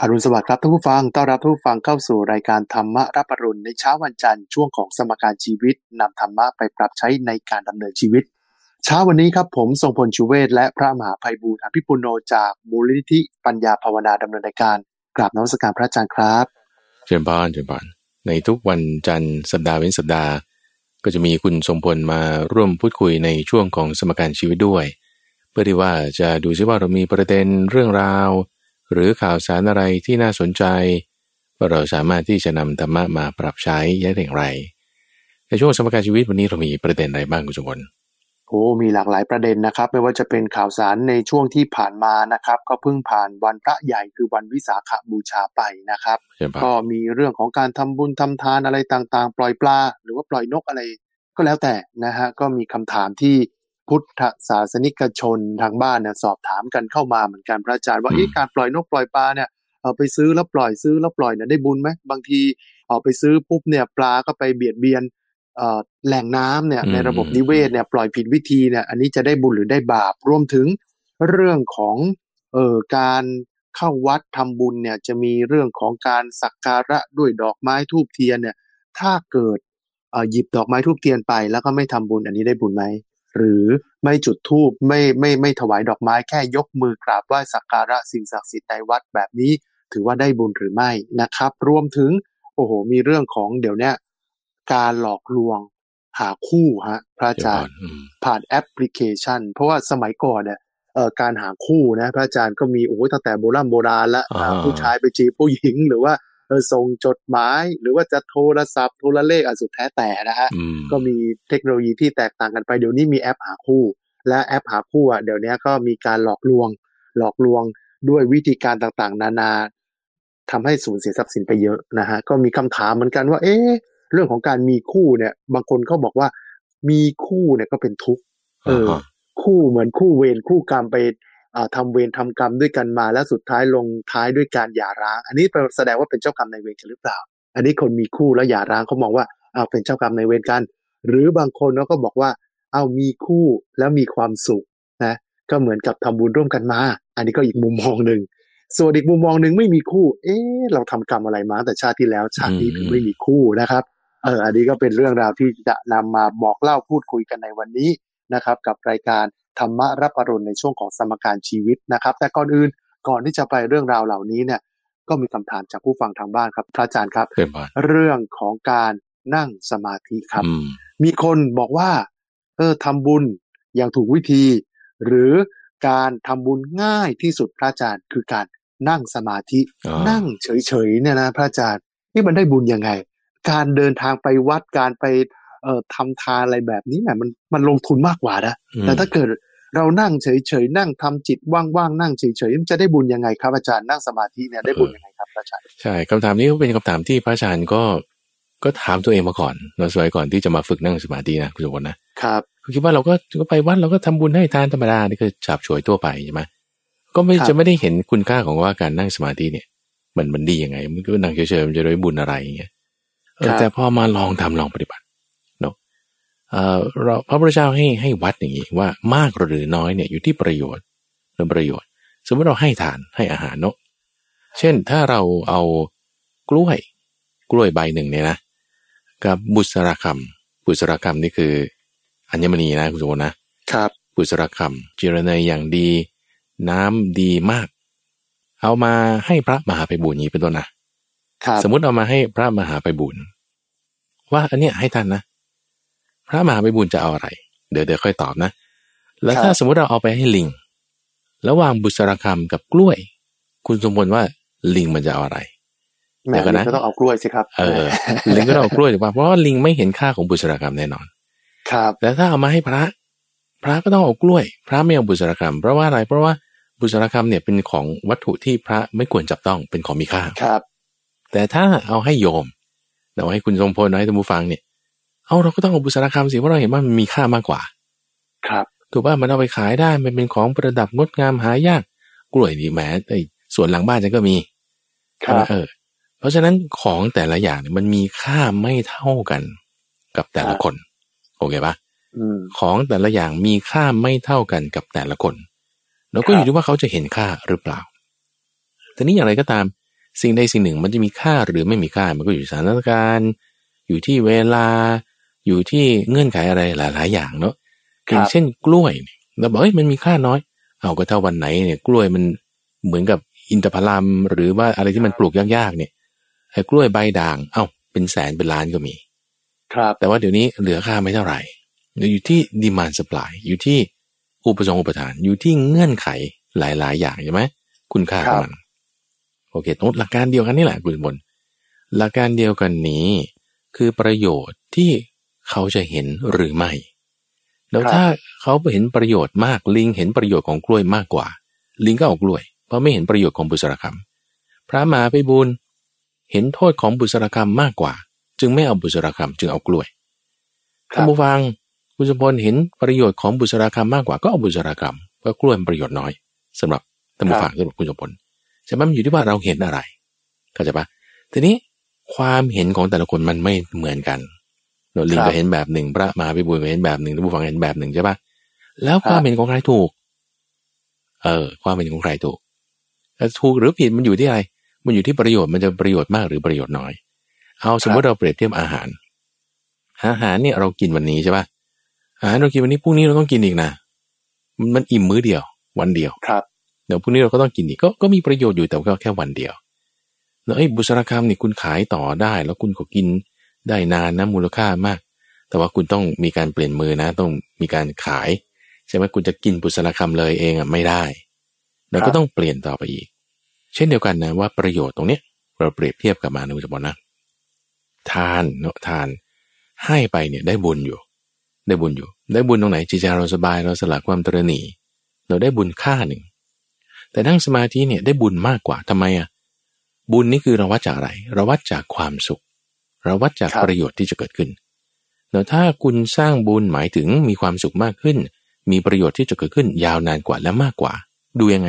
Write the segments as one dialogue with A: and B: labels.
A: อรุณสวัสดิ์ครับท่านผู้ฟัง ต้อนรับท่านผู้ฟังเข้าสู่รายการธรรมะรับอรุณในเช้าวันจันทร์ช่วงของสมการชีวิตนำธรรมะไปปรับใช้ในการดำเนินชีวิต เช้าวันนี้ครับผมทรงพลชูเวศและพระมหาภัยบูร์อภิปุโนจากมูลนิธิปัญญาภาวนาดำเนินรายการกราบนมัสการพระอาจารย์ครับ
B: เชิญพานเชิญพานในทุกวันจันทร์สัปดาห์เว้นสัปดาห์ ก็จะมีคุณทรงพลมาร่วมพูดคุยในช่วงของสมการชีวิตด้วย เพื่อที่ว่าจะดูซิว่าเรามีประเด็นเรื่องราว หรือข่าวสารอะไรที่น่าสนใจว่าเราสามารถที่จะนำธรรมะมาปรับใช้ได้อย่างไร ในช่วงสมการชีวิตวันนี้เรามีประเด็นอะไรบ้างคุณทรงพล
A: โอ้มีหลากหลายประเด็นนะครับ ไม่ว่าจะเป็นข่าวสารในช่วงที่ผ่านมานะครับ ก็เพิ่งผ่านวันพระใหญ่คือวันวิสาขบูชาไปนะครับ
B: เชิญพาน
A: ก็มีเรื่องของการทำบุญทำทานอะไรต่างๆ ปล่อยปลา หรือว่าปล่อยนกอะไร ก็แล้วแต่นะฮะก็มีคำถามที่ พุทธศาสนิกชนทางบ้านเนี่ยสอบถามกันเข้ามาเหมือนกันพระอาจารย์ว่าเอ๊ะการปล่อยนกปล่อยปลาเนี่ยเอาไปซื้อแล้วปล่อยซื้อแล้วปล่อยเนี่ยได้บุญไหมบางทีเอาไปซื้อปุ๊บเนี่ยปลาก็ไปเบียดเบียนเอ่อแหล่งน้ำเนี่ย
B: อืม
A: ในระบบนิเวศเนี่ยปล่อยผิดวิธีเนี่ยอันนี้จะได้บุญหรือได้บาปรวมถึงเรื่องของเอ่อการเข้าวัดทำบุญเนี่ยจะมีเรื่องของการสักการะด้วยดอกไม้ทูบเทียนเนี่ยถ้าเกิดเอ่อหยิบดอกไม้ทูบเทียนไปแล้วก็ไม่ทำบุญอันนี้ได้บุญไหม หรือไม่จุดธูปไม่ไม่ไม่ถวายดอกไม้แค่ยกมือกราบไหว้สักการะสิ่งศักดิ์สิทธิ์ในวัดแบบนี้ ถือว่าได้บุญหรือไม่นะครับ รวมถึงโอ้โห มีเรื่องของเดี๋ยวเนี้ยการหลอกลวงหาคู่ฮะพระอา
B: เชิญ
A: จา
B: พารน
A: ย์
B: อืม
A: ผ่านแอปพลิเคชัน เพราะว่าสมัยก่อนเนี่ยเอ่อการหาคู่นะ พระอาจารย์ก็มีโอ้ยตั้งแต่โบราณโบราณละ
B: อ่า
A: หาผู้ชายไปจีบผู้หญิงหรือว่าเออ ส่งจดหมาย หรือว่าจะโทรศัพท์โทรเลขอะสุดแท้แต่นะฮะ
B: อืม
A: ก็มีเทคโนโลยีที่แตกต่างกันไปเดี๋ยวนี้มีแอปหาคู่ และแอปหาคู่อะเดี๋ยวนี้ก็มีการหลอกลวง หลอกลวงด้วยวิธีการต่างๆ นานาทำให้สูญเสียทรัพย์สินไปเยอะนะฮะก็มีคำถามเหมือนกันว่า เอ๊ะเรื่องของการมีคู่เนี่ย บางคนเขาบอกว่ามีคู่เนี่ยก็เป็นทุกข์เอออาคู่เหมือนคู่เวรคู่กรรมไป อ่าทำเวรทำกรรมด้วยกันมา แล้วสุดท้ายลงท้ายด้วยการหย่าร้าง อันนี้แสดงว่าเป็นเจ้ากรรมในเวรกันหรือเปล่า อันนี้คนมีคู่แล้วหย่าร้างเขามองว่าอ้าเป็นเจ้ากรรมในเวรกัน หรือบางคนเขาก็บอกว่า เอามีคู่แล้วมีความสุขนะก็เหมือนกับทำบุญร่วมกันมา อันนี้ก็อีกมุมมองหนึ่งส่วนอีกมุมมองหนึ่งไม่มีคู่ เอ๊ะเราทำกรรมอะไรมาแต่ชาติที่แล้วชาตินี้ถึงไม่มีคู่นะครับเอออันนี้ก็เป็นเรื่องราวที่จะนำมาบอกเล่าพูดคุยกันในวันนี้นะครับ กับรายการ ธรรมะรับอรุณในช่วงของสมการชีวิตนะครับ แต่ก่อนอื่นก่อนที่จะไปเรื่องราวเหล่านี้เนี่ยก็มีคำถามจากผู้ฟังทางบ้านครับ พระอาจารย์ครับ
B: เชิญพาน
A: เรื่องของการนั่งสมาธิครับ
B: อืม
A: มีคนบอกว่า เออทำบุญอย่างถูกวิธี หรือการทำบุญง่ายที่สุดพระอาจารย์ คือการนั่งสมาธิ
B: อ่า
A: นั่งเฉยๆเนี่ยนะพระอาจารย์นี่มันได้บุญยังไง การเดินทางไปวัดการไป เอ่อทำทานอะไรแบบนี้แหมมันมันลงทุนมากกว่านะ
B: อืม
A: แต่ถ้าเกิดเรานั่งเฉยๆนั่งทำจิตว่างๆนั่งเฉยๆมันจะได้บุญยังไงครับอาจารย์นั่งสมาธิเนี่ยได้บุญยังไงครับอาจารย์
B: ใช่คำถามนี้ก็เป็นคำถามที่พระอาจารย์ก็ก็ถามตัวเองมาก่อนเราสมัยก่อนที่จะมาฝึกนั่งสมาธินะคุณสมบัตินะครับคือคิดว่าเราก็ก็ไปวัดเราก็ทำบุญให้ทานธรรมดานี่คือฉาบฉวยทั่วไปใช่ไหมก็ไม่
A: ครับ
B: จะไม่ได้เห็นคุณค่าของว่าการนั่งสมาธิเนี่ยมันมันดียังไง มันก็นั่งเฉยๆมันจะได้บุญอะไรอย่างเงี้ยเออแต่พอมาลองทำลองปฏิบัติเนาะ เออเราพระพุทธเจ้าให้ให้วัดอย่างนี้ว่ามากหรือน้อยเนี่ยอยู่ที่ประโยชน์หรือประโยชน์ สมมติเราให้ทานให้อาหารเนาะเช่นถ้าเราเอากล้วย กล้วยใบหนึ่งเนี่ยนะกับบุษราคำบุษราคำนี่คือ อัญมณีนะคุณสมบัตินะครับบุษราคำจิรเนยอย่างดี น้ำดีมาก เอามาให้พระมหาไปบุญนี้เป็นต้นนะครับสมมุติเอามาให้พระมหาไปบุญว่าอันเนี้ยให้ท่านนะ พระมหาไปบุญจะเอาอะไร เดี๋ยวเดี๋ยวค่อยตอบนะ แล้ว
A: ครับ
B: ถ้าสมมุติเราเอาไปให้ลิง ระหว่างบุษราคำกับกล้วย คุณสมบูรณ์ว่าลิงมันจะเอาอะไร
A: แหม
B: เดี๋ยวก่อนนะ
A: ก็ต้องเอากล้วยสิครับ
B: เออ ลิงก็ต้องเอากล้วยถูกป่ะเพราะว่าลิงไม่เห็นค่าของบุษราคำแน่นอน
A: ครับ
B: แต่ถ้าเอามาให้พระ พระก็ต้องเอากล้วย พระไม่เอาบุษราคำเพราะว่าอะไร เพราะว่าบุษราคำเนี่ยเป็นของวัตถุที่พระไม่ควรจับต้องเป็นของมีค่า
A: ครับ
B: แต่ถ้าเอาให้โยม เอาให้คุณทรงพลเอาให้ท่านผู้ฟังเนี่ย เอาเราก็ต้องเอาบุษราคำสิเพราะเราเห็นว่ามันมีค่ามากกว่า
A: ครับ
B: ถูกป่ะมันเอาไปขายได้มันเป็นของประดับงดงามหายากกล้วยนี่แหมไอ้ส่วนหลังบ้านฉันก็มี
A: ครับ
B: เออ เพราะฉะนั้นของแต่ละอย่างเนี่ยมันมีค่าไม่เท่ากันกับแต่ละคน โอเคปะ
A: อืม
B: ของแต่ละอย่างมีค่าไม่เท่ากันกับแต่ละคน แล้วก็
A: ครับ
B: อยู่ที่ว่าเขาจะเห็นค่าหรือเปล่าแต่นี้อย่างไรก็ตามสิ่งใดสิ่งหนึ่งมันจะมีค่าหรือไม่มีค่ามันก็อยู่สถานการณ์ อยู่ที่เวลา อยู่ที่เงื่อนไขอะไรหลาย ๆ อย่างเนาะอย่างเช่นกล้วยเราบอกเฮ้ยมันมีค่าน้อย เอาก็ถ้าวันไหนเนี่ยกล้วยมันเหมือนกับอินทผลัมหรือว่าอะไรที่มันปลูกยากๆเนี่ยไอ้กล้วยใบด่าง เอ้าเป็นแสนเป็นล้านก็มี
A: ครับ
B: แต่ว่าเดี๋ยวนี้เหลือค่าไม่เท่าไหร่อยู่ที่ดีมานสปายอยู่ที่อุปสงค์อุปทานอยู่ที่เงื่อนไขหลาย ๆ อย่างใช่ไหมคุณค่าของมันโอเคตรงหลักการเดียวกันนี่แหละคุณบนหลักการเดียวกันนี้ คือประโยชน์ที่ เขาจะเห็นหรือไม่ แล้วถ้าเขาเห็นประโยชน์มากลิงเห็นประโยชน์ของกล้วยมากกว่า ลิงก็เอากล้วย เพราะไม่เห็นประโยชน์ของบุษรคำพระมหาไปบุญเห็นโทษของบุษรคำมากกว่า จึงไม่เอาบุษรคำจึงเอากล้วยท่านผู้ฟังคุณสมพลเห็นประโยชน์ของบุษราคำมากกว่าก็เอาบุษราคำก็กล้วยประโยชน์น้อยสำหรับท่านผู้ฟังสำหรับคุณสมพลใช่ไหมมันอยู่ที่ว่าเราเห็นอะไรเข้าใจปะทีนี้ความเห็นของแต่ละคนมันไม่เหมือนกันโน ลิงก็เห็นแบบหนึ่ง พระมาพิบูลก็เห็นแบบหนึ่งท่านผู้ฟังเห็นแบบหนึ่งใช่ปะแล้วความเห็นของใครถูก เออ ความเห็นของใครถูกถูกหรือผิดมันอยู่ที่อะไร มันอยู่ที่ประโยชน์มันจะประโยชน์มากหรือประโยชน์น้อย เอาสมมติเราเปรียบเทียบอาหาร อาหารเนี่ยเรากินวันนี้ใช่ปะอาหารเรากินวันนี้พรุ่งนี้เราต้องกินอีกนะมันอิ่มมื้อเดียว วันเดียว
A: ครับ
B: เดี๋ยวพรุ่งนี้เราก็ต้องกินอีกก็ก็มีประโยชน์อยู่แต่ก็แค่วันเดียวแล้วไอ้บุษราคำนี่คุณขายต่อได้ แล้วคุณก็กิน ได้นานนะมูลค่ามาก แต่ว่าคุณต้องมีการเปลี่ยนมือนะ ต้องมีการขาย ใช่ไหมคุณจะกินบุษราคำเลยเองอะไม่ได้เราก็ต้องเปลี่ยนต่อไปอีก เช่นเดียวกันนะว่าประโยชน์ตรงเนี้ยเราเปรียบเทียบกับมานุษย์บอลนะทานเนาะทานให้ไปเนี่ยได้บุญอยู่ ได้บุญอยู่ ได้บุญตรงไหนจิตใจเราสบายเราสละความตรณีเราได้บุญค่าหนึ่ง แต่นั่งสมาธิเนี่ยได้บุญมากกว่าทำไมอะบุญนี่คือเราวัดจากอะไร เราวัดจากความสุข เราวัดจากประโยชน์ที่จะเกิดขึ้นแต่ถ้าคุณสร้างบุญหมายถึงมีความสุขมากขึ้น มีประโยชน์ที่จะเกิดขึ้นยาวนานกว่าและมากกว่า ดูยังไง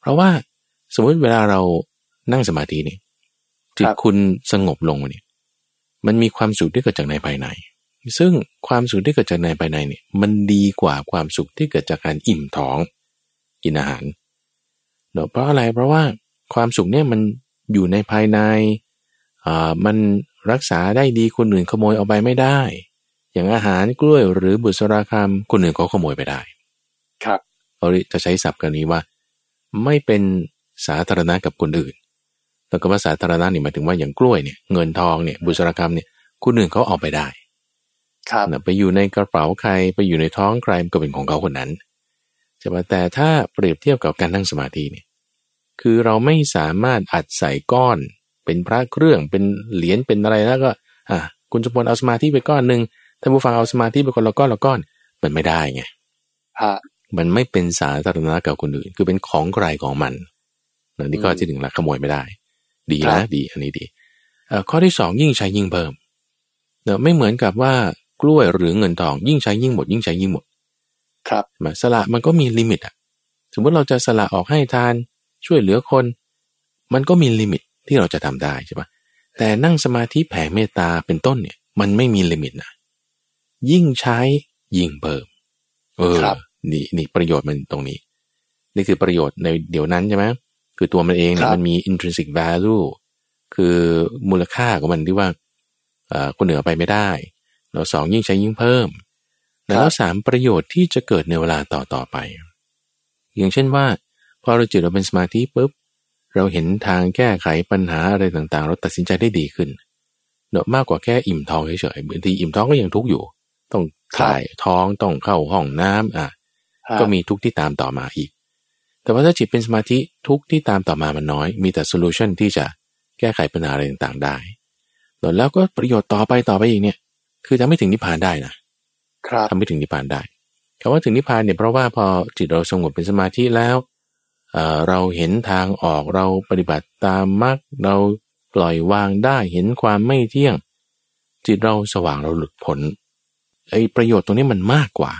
B: เพราะว่าสมมติเวลาเรานั่งสมาธินี่จิตคุณสงบลงเนี่ยมันมีความสุขที่เกิดจากในภายใน ซึ่งความสุขที่เกิดจากในภายในเนี่ยมันดีกว่าความสุขที่เกิดจากการอิ่มท้องกินอาหารเนาะเพราะอะไรเพราะว่าความสุขเนี่ยมันอยู่ในภายในอ่ามัน รักษาได้ดีคนอื่นขโมยเอาไปไม่ได้ อย่างอาหารกล้วยหรือบุษราคำคนอื่นเขาขโมยไปได้
A: ครับ
B: เราจะใช้ศัพท์กันนี้ว่า ไม่เป็นสาธารณะกับคนอื่นแล้วก็ว่าสาธารณะนี่หมายถึงว่าอย่างกล้วยเนี่ยเงินทองเนี่ยบุษราคำเนี่ยคนอื่นเขาเอาไปได้
A: ครับ
B: ไปอยู่ในกระเป๋าใครไปอยู่ในท้องใครก็เป็นของเขาคนนั้นใช่ไหมแต่ถ้าเปรียบเทียบกับการนั่งสมาธิเนี่ยคือเราไม่สามารถอัดใส่ก้อน เป็นพระเครื่องเป็นเหรียญเป็นอะไรแล้วก็อะคุณจะพลเอาสมาธิไปก้อนหนึ่งท่านผู้ฟังเอาสมาธิไปคนละก้อนละก้อนมันไม่ได้ไงมันไม่เป็นสาธารณะกับคนอื่น คือเป็นของใครของมันนี่ก็ที่หนึ่งละขโมยไม่ได้ ดีนะดี อันนี้ดีข้อที่สองยิ่งใช้ยิ่งเพิ่มเนอะไม่เหมือนกับว่ากล้วยหรือเงินทอง ยิ่งใช้ยิ่งหมด ยิ่งใช้ยิ่งหมด
A: ครับ
B: มาสละมันก็มี limit อะสมมติเราจะสละออกให้ทานช่วยเหลือคน มันก็มี limit ที่เราจะทำได้ใช่ปะแต่นั่งสมาธิแผ่เมตตาเป็นต้นเนี่ย มันไม่มี limit นะยิ่งใช้ยิ่งเพิ่มเออนี่นี่ประโยชน์มันตรงนี้ นี่คือประโยชน์ในเดี๋ยวนั้นใช่ไหมคือตัวมันเองเนี่ยมันมี intrinsic value คือมูลค่าของมันที่ว่าคนเหนือไปไม่ได้แล้วสองยิ่งใช้ยิ่งเพิ่ม แล้วสามประโยชน์ที่จะเกิดในเวลาต่อต่อไป อย่างเช่นว่าพอเราจิตเราเป็นสมาธิปุ๊บ เราเห็นทางแก้ไขปัญหาอะไรต่างๆ เราตัดสินใจได้ดีขึ้นเนอะมากกว่าแค่อิ่มท้องเฉยๆบางทีอิ่มท้องก็ยังทุกข์อยู่ ต้องถ่ายท้องต้องเข้าห้องน้ำอะก็มีทุกข์ที่ตามต่อมาอีก แต่ว่าถ้าจิตเป็นสมาธิทุกข์ที่ตามต่อมามันน้อย มีแต่ solution ที่จะแก้ไขปัญหาอะไรต่างๆได้แล้วก็ประโยชน์ต่อไปต่อไปอีกเนี่ย คือทำให้ถึงนิพพานได้นะครับทำให้ถึงนิพพานได้คำว่าถึงนิพพานเนี่ยเพราะว่าพอจิตเราสงบเป็นสมาธิแล้ว เราเห็นทางออกเราปฏิบัติตามมรรคเราปล่อยวางได้เห็นความไม่เที่ยง จิตเราสว่างเราหลุดพ้นไอ้ประโยชน์ตรงนี้มันมากกว่า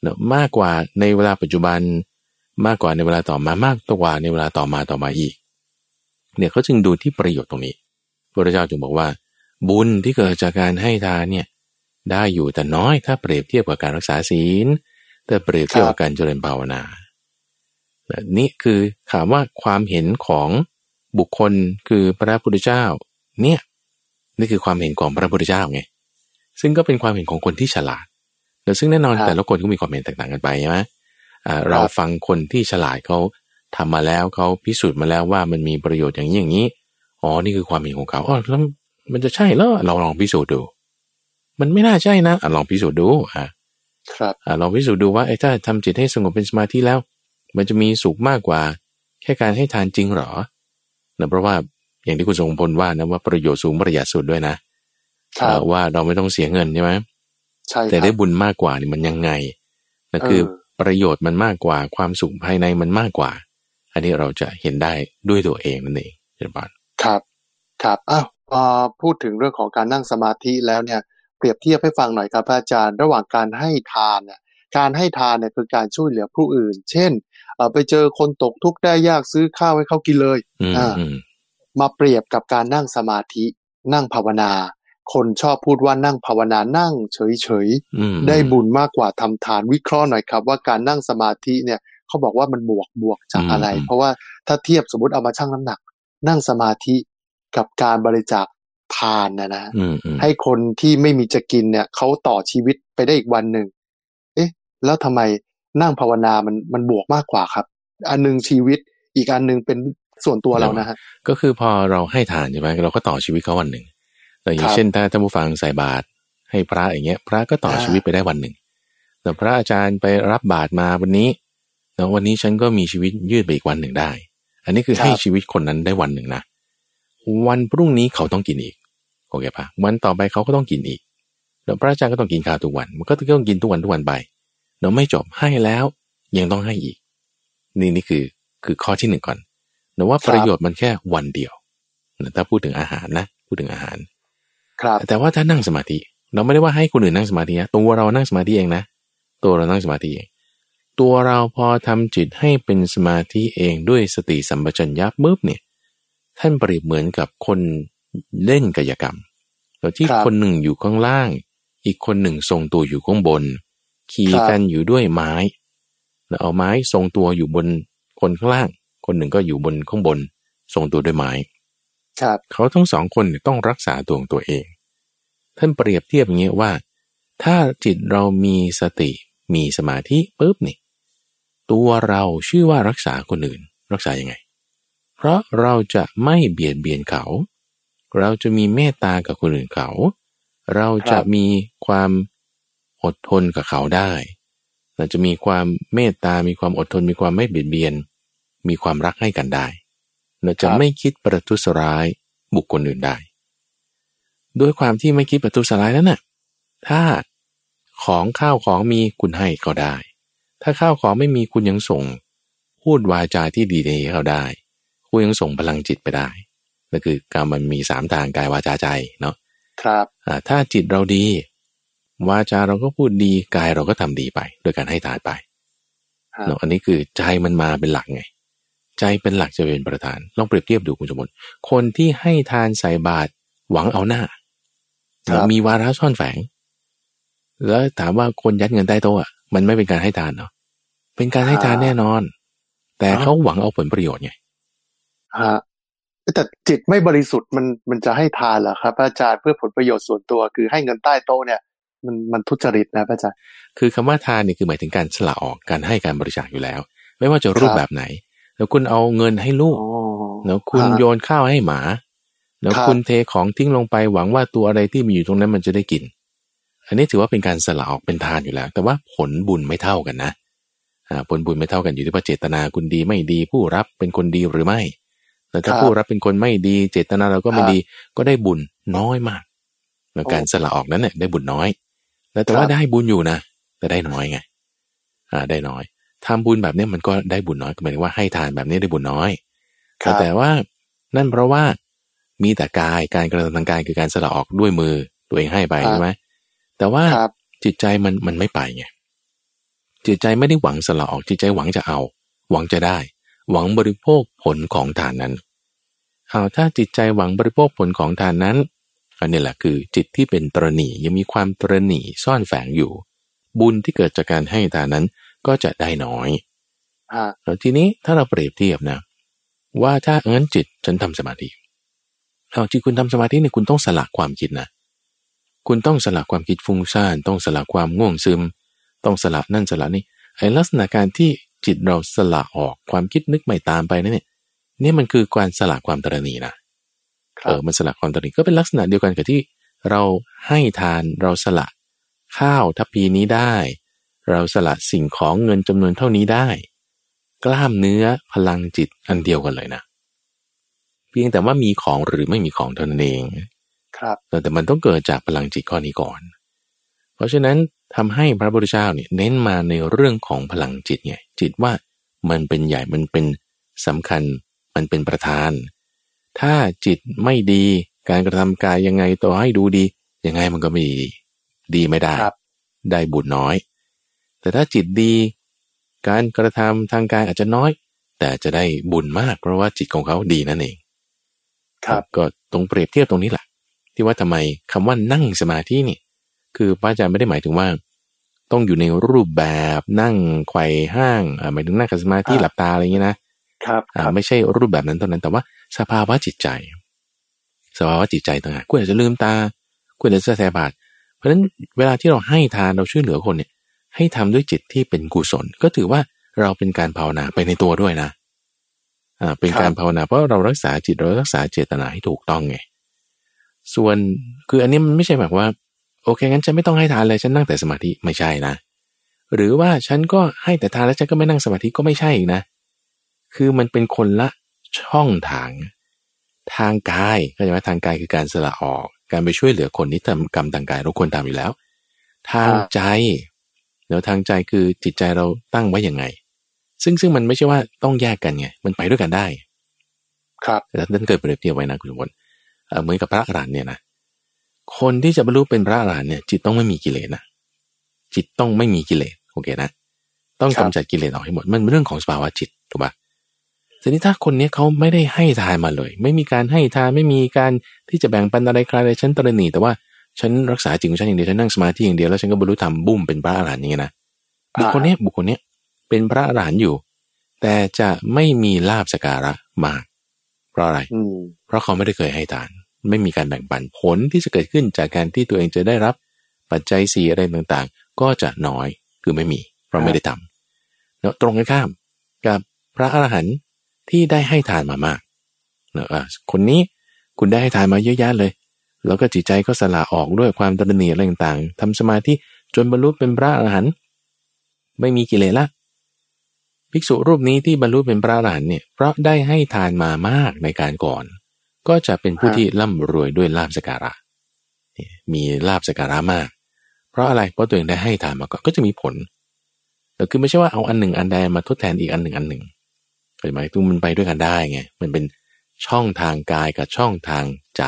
B: เนอะมากกว่าในเวลาปัจจุบัน มากกว่าในเวลาต่อมามากกว่าในเวลาต่อมาต่อมาอีก เนี่ยเขาจึงดูที่ประโยชน์ตรงนี้พระเจ้าจึงบอกว่า บุญที่เกิดจากการให้ทานเนี่ยได้อยู่แต่น้อยถ้าเปรียบเทียบกับการรักษาศีลแต่เปรียบเทียบกับการเจริญภาวนา นี่คือถามว่าความเห็นของบุคคลคือพระพุทธเจ้า เนี่ยนี่คือความเห็นของพระพุทธเจ้าไงซึ่งก็เป็นความเห็นของคนที่ฉลาดแต่ซึ่งแน่นอนแต่ละคนก็มีความเห็นแตกต่างกันไปใช่ไหมเราฟังคนที่ฉลาดเขาทำมาแล้วเขาพิสูจน์มาแล้วว่ามันมีประโยชน์อย่างนี้อย่างนี้อ๋อนี่คือความเห็นของเขาอ๋อแล้วมันจะใช่แล้วเราลองพิสูจน์ดู มันไม่น่าใช่นะอลองพิสูจน์ดูอะ
A: ครับ
B: ลองพิสูจน์ดูว่าไอ้ถ้าทำจิตให้สงบเป็นสมาธิแล้ว มันจะมีสุขมากกว่า แค่การให้ทานจริงหรอนะเพราะว่าอย่างที่คุณทรงพลว่านะว่าประโยชน์สูงประหยัดสุดด้วยนะว่าเราไม่ต้องเสียเงินใช่ไหม
A: ใช่
B: แต่ได้บุญมากกว่านี่มันยังไงนั่นคือประโยชน์มันมากกว่าความสุขภายในมันมากกว่า อันนี้เราจะเห็นได้ด้วยตัวเองนั่นเองเจ้าบ้าน
A: ครับ ครับอ้าวพอพูดถึงเรื่องของการนั่งสมาธิแล้วเนี่ยเปรียบเทียบให้ฟังหน่อยครับพระอาจารย์ ระหว่างการให้ทานเนี่ยการให้ทานเนี่ยคือการช่วยเหลือผู้อื่น เช่น ไปเจอคนตกทุกข์ได้ยากซื้อข้าวให้เขากินเลย
B: อ่า
A: มาเปรียบกับการนั่งสมาธิ นั่งภาวนา คนชอบพูดว่านั่งภาวนานั่งเฉยๆ ได้บุญมากกว่าทำทานวิเคราะห์หน่อยครับ ว่าการนั่งสมาธิเนี่ยเขาบอกว่ามันบวกบวกจากอะไร เพราะว่าถ้าเทียบสมมติเอามาชั่งน้ำหนัก นั่งสมาธิกับการบริจาคทานนะนะให้คนที่ไม่มีจะกินเนี่ยเขาต่อชีวิตไปได้อีกวันหนึ่งเอ๊ะ แล้วทำไม นั่งภาวนามันมันบวกมากกว่าครับ อันนึงชีวิตอีกอันนึงเป็นส่วนตัวเรานะฮะ
B: ก็คือพอเราให้ทานใช่ไหมเราก็ต่อชีวิตเขาวันหนึ่งแต่อย่างเช่นถ้าท่านผู้ฟังใส่บาตรให้พระอย่างเงี้ย พระก็ต่อชีวิตไปได้วันหนึ่งแต่พระอาจารย์ไปรับบาตรมาวันนี้แล้ววันนี้ฉันก็มีชีวิตยืดไปอีกวันหนึ่งได้ อันนี้คือให้ชีวิตคนนั้นได้วันหนึ่งนะวันพรุ่งนี้เขาต้องกินอีกโอเคปะวันต่อไปเขาก็ต้องกินอีกแล้วพระอาจารย์ก็ต้องกินข้าวทุกวัน มันก็ต้องกินทุกวันทุกวันไป เราไม่จบให้แล้วยังต้องให้อีก นี่นี่คือคือข้อที่หนึ่งก่อนแต่ว่าประโยชน์มันแค่วันเดียวถ้าพูดถึงอาหารนะพูดถึงอาหาร
A: ครับ
B: แต่ว่าถ้านั่งสมาธิ เราไม่ได้ว่าให้คนอื่นนั่งสมาธินะตัวเรานั่งสมาธิเองนะ ตัวเรานั่งสมาธิเอง ตัวเราพอทำจิตให้เป็นสมาธิเองด้วยสติสัมปชัญญะมืบเนี่ย ท่านเปรียบเหมือนกับคนเล่นกายกรรมแล่ที่คนหนึ่งอยู่ข้างล่าง อีกคนหนึ่งทรงตัวอยู่ข้างบน ขี่กันอยู่ด้วยไม้ แล้วเอาไม้ทรงตัวอยู่บนคนข้างล่าง คนหนึ่งก็อยู่บนข้างบนทรงตัวด้วยไม้
A: ครับ
B: เขาทั้งสองคนต้องรักษาตัวของตัวเอง ท่านเปรียบเทียบอย่างนี้ว่า ถ้าจิตเรามีสติมีสมาธิปุ๊บนี่ตัวเราชื่อว่ารักษาคนอื่น รักษายังไง เพราะเราจะไม่เบียดเบียนเขา เราจะมีเมตตากับคนอื่นเขา เราจะมีความ อดทนกับเขาได้เราจะมีความเมตตา มีความอดทน มีความไม่เบียดเบียน มีความรักให้กันได้เราจะไม่คิดประทุษร้ายบุคคลอื่นได้ ด้วยความที่ไม่คิดประทุษร้ายนั้นน่ะ ถ้าของข้าวของมีคุณให้ก็ได้ ถ้าข้าวของไม่มีคุณยังส่ง พูดวาจาที่ดีให้เขาได้ คุณยังส่งพลังจิตไปได้นั่นคือการมันมีสามทางกายวาจาใจเนาะ
A: ครับ
B: ถ้าจิตเราดี วาจาเราก็พูดดีกายเราก็ทำดีไป โดยการให้ทานไปเนาะอันนี้คือใจมันมาเป็นหลักไง ใจเป็นหลักจะเป็นประธานลองเปรียบเทียบดูคุณสมบัติคนที่ให้ทานใส่บาตรหวังเอาหน้ามีวาระซ่อนแฝง แล้วถามว่าคนยัดเงินใต้โต๊ะมันไม่เป็นการให้ทานเนาะเป็นการให้ทานแน่นอน แต่เขาหวังเอาผลประโยชน์ไง
A: ฮะแต่จิตไม่บริสุทธิ์มันมันจะให้ทานเหรอครับ อาจารย์เพื่อผลประโยชน์ส่วนตัวคือให้เงินใต้โต๊ะเนี่ย มันมันทุจริตนะอาจารย์
B: คือคำว่าทานนี่คือหมายถึงการสละออกการให้การบริจาคอยู่แล้ว ไม่ว่าจะรูปแบบไหน แล้วคุณเอาเงินให้ลูกแล้วคุณโยนข้าวให้หมา แล้วคุณเทของทิ้งลงไปหวังว่าตัวอะไรที่มีอยู่ตรงนั้นมันจะได้กิน อันนี้ถือว่าเป็นการสละออกเป็นทานอยู่แล้ว แต่ว่าผลบุญไม่เท่ากันนะผลบุญไม่เท่ากันอยู่ที่ว่าเจตนาคุณดีไม่ดี ผู้รับเป็นคนดีหรือไม่แต่ถ้าผู้รับเป็นคนไม่ดี เจตนาเราก็ไม่ดีก็ได้บุญน้อยมากแล้วการสละออกนั้นเนี่ยได้บุญน้อย แล้วแต่ว่าได้บุญอยู่นะแต่ได้น้อยไงอ่าได้น้อยทำบุญแบบนี้มันก็ได้บุญน้อยหมายถึงว่าให้ทานแบบนี้ได้บุญน้อยแต่แต่ว่านั่นเพราะว่ามีแต่กายการกระทำทางกายคือการสละออกด้วยมือตัวเองให้ไปใช่ไหมแต่ว่าจิตใจมันมันไม่ไปไงจิตใจไม่ได้หวังสละออกจิตใจหวังจะเอา หวังจะได้ หวังบริโภคผลของทานนั้นเอาถ้าจิตใจหวังบริโภคผลของทานนั้น อันนี้แหละคือจิตที่เป็นตรณียังมีความตรณีซ่อนแฝงอยู่ บุญที่เกิดจากการให้ทานนั้นก็จะได้น้อยแล้วทีนี้ถ้าเราเปรียบเทียบนะ ว่าถ้างั้นจิตฉันทำสมาธิเอาจิตคุณทำสมาธิเนี่ยคุณต้องสละความคิดนะ คุณต้องสละความคิดฟุ้งซ่าน ต้องสละความง่วงซึม ต้องสละนั่นสละนี่ไอ้ลักษณะการที่จิตเราสละออกความคิดนึกไม่ตามไปนั่นเนี่ยนี่มันคือการสละความตรณีนะ เออมันสละความตรณีก็เป็นลักษณะเดียวกันกับที่เราให้ทานเราสละข้าวทัพพีนี้ได้ เราสละสิ่งของเงินจำนวนเท่านี้ได้ กล้ามเนื้อพลังจิตอันเดียวกันเลยนะ เพียงแต่ว่ามีของหรือไม่มีของเท่านั้นเอง
A: ครับ
B: แต่มันต้องเกิดจากพลังจิตข้อนี้ก่อน เพราะฉะนั้นทำให้พระพุทธเจ้าเนี่ยเน้นมาในเรื่องของพลังจิตไงจิตว่ามันเป็นใหญ่มันเป็นสำคัญมันเป็นประธาน ถ้าจิตไม่ดีการกระทำกายยังไงต่อให้ดูดี ยังไงมันก็ไม่ดีดีไม่ได้ ได้บุญน้อย แต่ถ้าจิตดี การกระทำทางกายอาจจะน้อย แต่จะได้บุญมาก เพราะว่าจิตของเขาดีนั่นเอง
A: ครับ
B: ก็ตรงเปรียบเทียบตรงนี้แหละที่ว่าทำไมคำว่านั่งสมาธินี่ คือพระอาจารย์ไม่ได้หมายถึงว่า ต้องอยู่ในรูปแบบนั่งไขว่ห้างหมายถึงนั่งสมาธิหลับตาอะไรอย่างนี้นะ
A: ครับ
B: ไม่ใช่รูปแบบนั้นเท่านั้น แต่ว่าสภาวะจิตใจ สภาวะจิตใจต่างหากคุณอาจจะลืมตา คุณอาจจะแสบาทเพราะฉะนั้นเวลาที่เราให้ทานเราช่วยเหลือคนเนี่ย ให้ทำด้วยจิตที่เป็นกุศล ก็ถือว่าเราเป็นการภาวนาไปในตัวด้วยนะอ่าเป็นการภาวนาเพราะเรารักษาจิตเรารักษาเจตนาให้ถูกต้องไงส่วนคืออันนี้มันไม่ใช่แบบว่าโอเคงั้นฉันไม่ต้องให้ทานเลยฉันนั่งแต่สมาธิไม่ใช่นะ หรือว่าฉันก็ให้แต่ทานแล้วฉันก็ไม่นั่งสมาธิก็ไม่ใช่อีกนะ คือมันเป็นคนละช่องทาง ทางกายเข้าใจไหมทางกายคือการสละออก การไปช่วยเหลือคนที่ทำกรรมทางกายเราควรทำอยู่แล้ว ทางใจแล้วทางใจคือจิตใจเราตั้งไว้อย่างไง ซึ่งซึ่งมันไม่ใช่ว่าต้องแยกกันไง มันไปด้วยกันได้
A: ครับ
B: แต่ท่านเคยเปรียบเทียบไว้นะคุณผลเหมือนกับพระอรหันต์เนี่ยนะคนที่จะบรรลุเป็นพระอรหันต์เนี่ย จิตต้องไม่มีกิเลสนะจิตต้องไม่มีกิเลสโอเคนะ ต้องกำจัดกิเลสออกให้หมด มันเป็นเรื่องของสภาวะจิตถูกปะ แต่นี่ถ้าคนนี้เขาไม่ได้ให้ทานมาเลย ไม่มีการให้ทานไม่มีการที่จะแบ่งปันอะไรใครเลยฉันตระหนี่แต่ว่าฉันรักษาจริงของฉันอย่างเดียวฉันนั่งสมาธิอย่างเดียวแล้วฉันก็บรรลุธรรมบุ้มเป็นพระอรหันต์อย่างเงี้ยนะบุคคลนี้บุคคลนี้เป็นพระอรหันต์อยู่ แต่จะไม่มีลาบสการะมาก เพราะอะไร เพราะเขาไม่ได้เคยให้ทาน ไม่มีการแบ่งปันผลที่จะเกิดขึ้นจากการที่ตัวเองจะได้รับ ปัจจัยสี่อะไรต่างๆ ก็จะน้อยคือไม่มี เพราะไม่ได้ทำแล้วตรงกันข้ามกับพระอรหันต์ ที่ได้ให้ทานมามากนะคนนี้คุณได้ให้ทานมาเยอะแยะเลย แล้วก็จิตใจก็สละออกด้วยความตระหนี่อะไรต่างๆทำสมาธิจนบรรลุเป็นพระอรหันต์ไม่มีกิเลสละภิกษุรูปนี้ที่บรรลุเป็นพระอรหันต์เนี่ยเพราะได้ให้ทานมามากในการก่อน ก็จะเป็นผู้ที่ร่ำรวยด้วยลาบสการะมีลาบสการะมาก เพราะอะไรเพราะตัวเองได้ให้ทานมาก่อนก็จะมีผลแต่คือไม่ใช่ว่าเอาอันหนึ่งอันใดมาทดแทนอีกอันหนึ่งอันหนึ่ง เข้าใจไหมทุกมันไปด้วยกันได้ไงมันเป็นช่องทางกายกับช่องทางใจ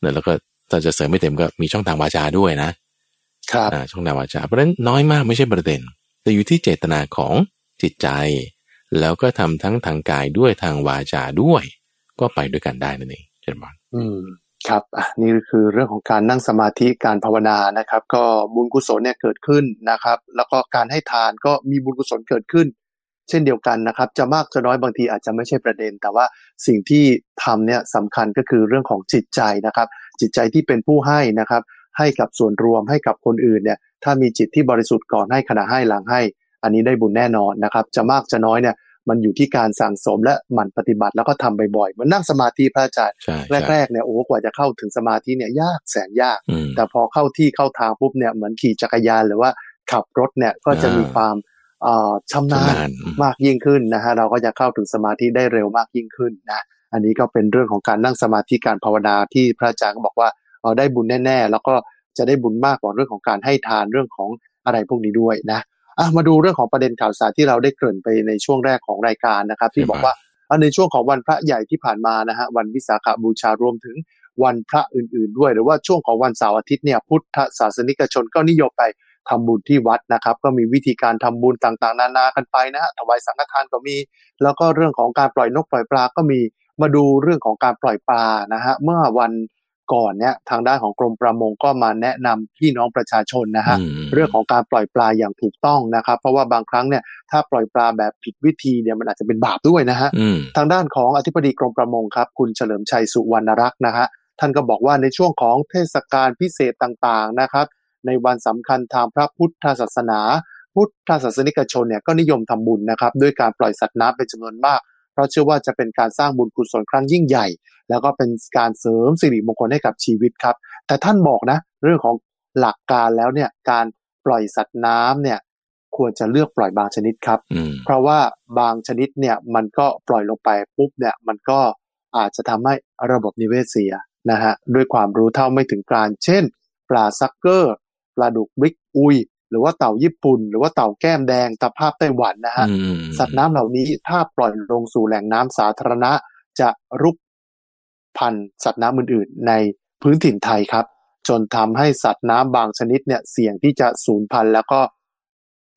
B: เนี่ยแล้วก็ถ้าจะเสริมไม่เต็มก็มีช่องทางวาจาด้วยนะ
A: ครับ
B: ช่องทางวาจาเพราะฉะนั้นน้อยมากไม่ใช่ประเด็น แต่อยู่ที่เจตนาของจิตใจ แล้วก็ทำทั้งทางกายด้วยทางวาจาด้วย ก็ไปด้วยกันได้นั่นเองเช่น
A: บอลอืมครับอะนี่คือเรื่องของการนั่งสมาธิการภาวนานะครับ ก็บุญกุศลเนี่ยเกิดขึ้นนะครับ แล้วก็การให้ทานก็มีบุญกุศลเกิดขึ้น เช่นเดียวกันนะครับ จะมากจะน้อยบางทีอาจจะไม่ใช่ประเด็น แต่ว่าสิ่งที่ทำเนี่ยสำคัญก็คือเรื่องของจิตใจนะครับ จิตใจที่เป็นผู้ให้นะครับ ให้กับส่วนรวมให้กับคนอื่นเนี่ยถ้ามีจิตที่บริสุทธิ์ก่อนให้ขณะให้หลังให้ อันนี้ได้บุญแน่นอนนะครับ จะมากจะน้อยเนี่ยมันอยู่ที่การสั่งสมและหมั่นปฏิบัติแล้วก็ทำบ่อยๆเหมือนนั่งสมาธิพระอาจารย์แรกๆเนี่ยโอ้กว่าจะเข้าถึงสมาธิเนี่ยยากแสนยาก แต่พอเข้าที่เข้าทางปุ๊บเนี่ยเหมือนขี่จักรยานหรือว่าขับรถเนี่ยก็จะมีความ ชำนาญมากยิ่งขึ้นนะฮะเราก็จะเข้าถึงสมาธิได้เร็วมากยิ่งขึ้นนะอันนี้ก็เป็นเรื่องของการนั่งสมาธิการภาวนาที่พระอาจารย์ก็บอกว่าเราได้บุญแน่ๆ แล้วก็จะได้บุญมากกว่าเรื่องของการให้ทานเรื่องของอะไรพวกนี้ด้วยนะอะมาดูเรื่องของประเด็นข่าวสารที่เราได้เกริ่นไปในช่วงแรกของรายการนะครับ ที่บอกว่าในช่วงของวันพระใหญ่ที่ผ่านมานะฮะวันวิสาขบูชารวมถึงวันพระอื่นๆด้วย หรือว่าช่วงของวันเสาร์อาทิตย์เนี่ยพุทธศาสนิกชนก็นิยมไป ทำบุญที่วัดนะครับ ก็มีวิธีการทำบุญต่างๆ นานากันไปนะฮะถวายสังฆทานก็มี แล้วก็เรื่องของการปล่อยนกปล่อยปลาก็มีมาดูเรื่องของการปล่อยปลานะฮะเมื่อวันก่อนเนี่ยทางด้านของกรมประมงก็มาแนะนำพี่น้องประชาชนนะฮะ
B: อืม
A: เรื่องของการปล่อยปลาอย่างถูกต้องนะครับ เพราะว่าบางครั้งเนี่ยถ้าปล่อยปลาแบบผิดวิธีเนี่ยมันอาจจะเป็นบาปด้วยนะฮะ
B: อืม
A: ทางด้านของอธิบดีกรมประมงครับ คุณเฉลิมชัยสุวรรณรักษ์นะฮะท่านก็บอกว่าในช่วงของเทศกาลพิเศษต่างๆนะครับ ในวันสำคัญทางพระพุทธศาสนา พุทธศาสนิกชนเนี่ยก็นิยมทำบุญนะครับด้วยการปล่อยสัตว์น้ำเป็นจำนวนมาก เพราะเชื่อว่าจะเป็นการสร้างบุญกุศลครั้งยิ่งใหญ่ แล้วก็เป็นการเสริมสิริมงคลให้กับชีวิตครับ แต่ท่านบอกนะเรื่องของหลักการแล้วเนี่ยการปล่อยสัตว์น้ำเนี่ยควรจะเลือกปล่อยบางชนิดครับ
B: อืม
A: เพราะว่าบางชนิดเนี่ยมันก็ปล่อยลงไปปุ๊บเนี่ยมันก็อาจจะทำให้ระบบนิเวศเสียนะฮะด้วยความรู้เท่าไม่ถึงการ เช่น ปลาซักเกอร์ ปลาดุกบริกอุย หรือว่าเต่าญี่ปุ่น หรือว่าเต่าแก้มแดงตะภาพไต้หวันนะฮะ
B: อืม
A: สัตว์น้ำเหล่านี้ถ้าปล่อยลงสู่แหล่งน้ำสาธารณะ จะรุกพันธุ์สัตว์น้ำอื่น ๆ ในพื้นถิ่นไทยครับ จนทำให้สัตว์น้ำบางชนิดเนี่ยเสี่ยงที่จะสูญพันธุ์แล้วก็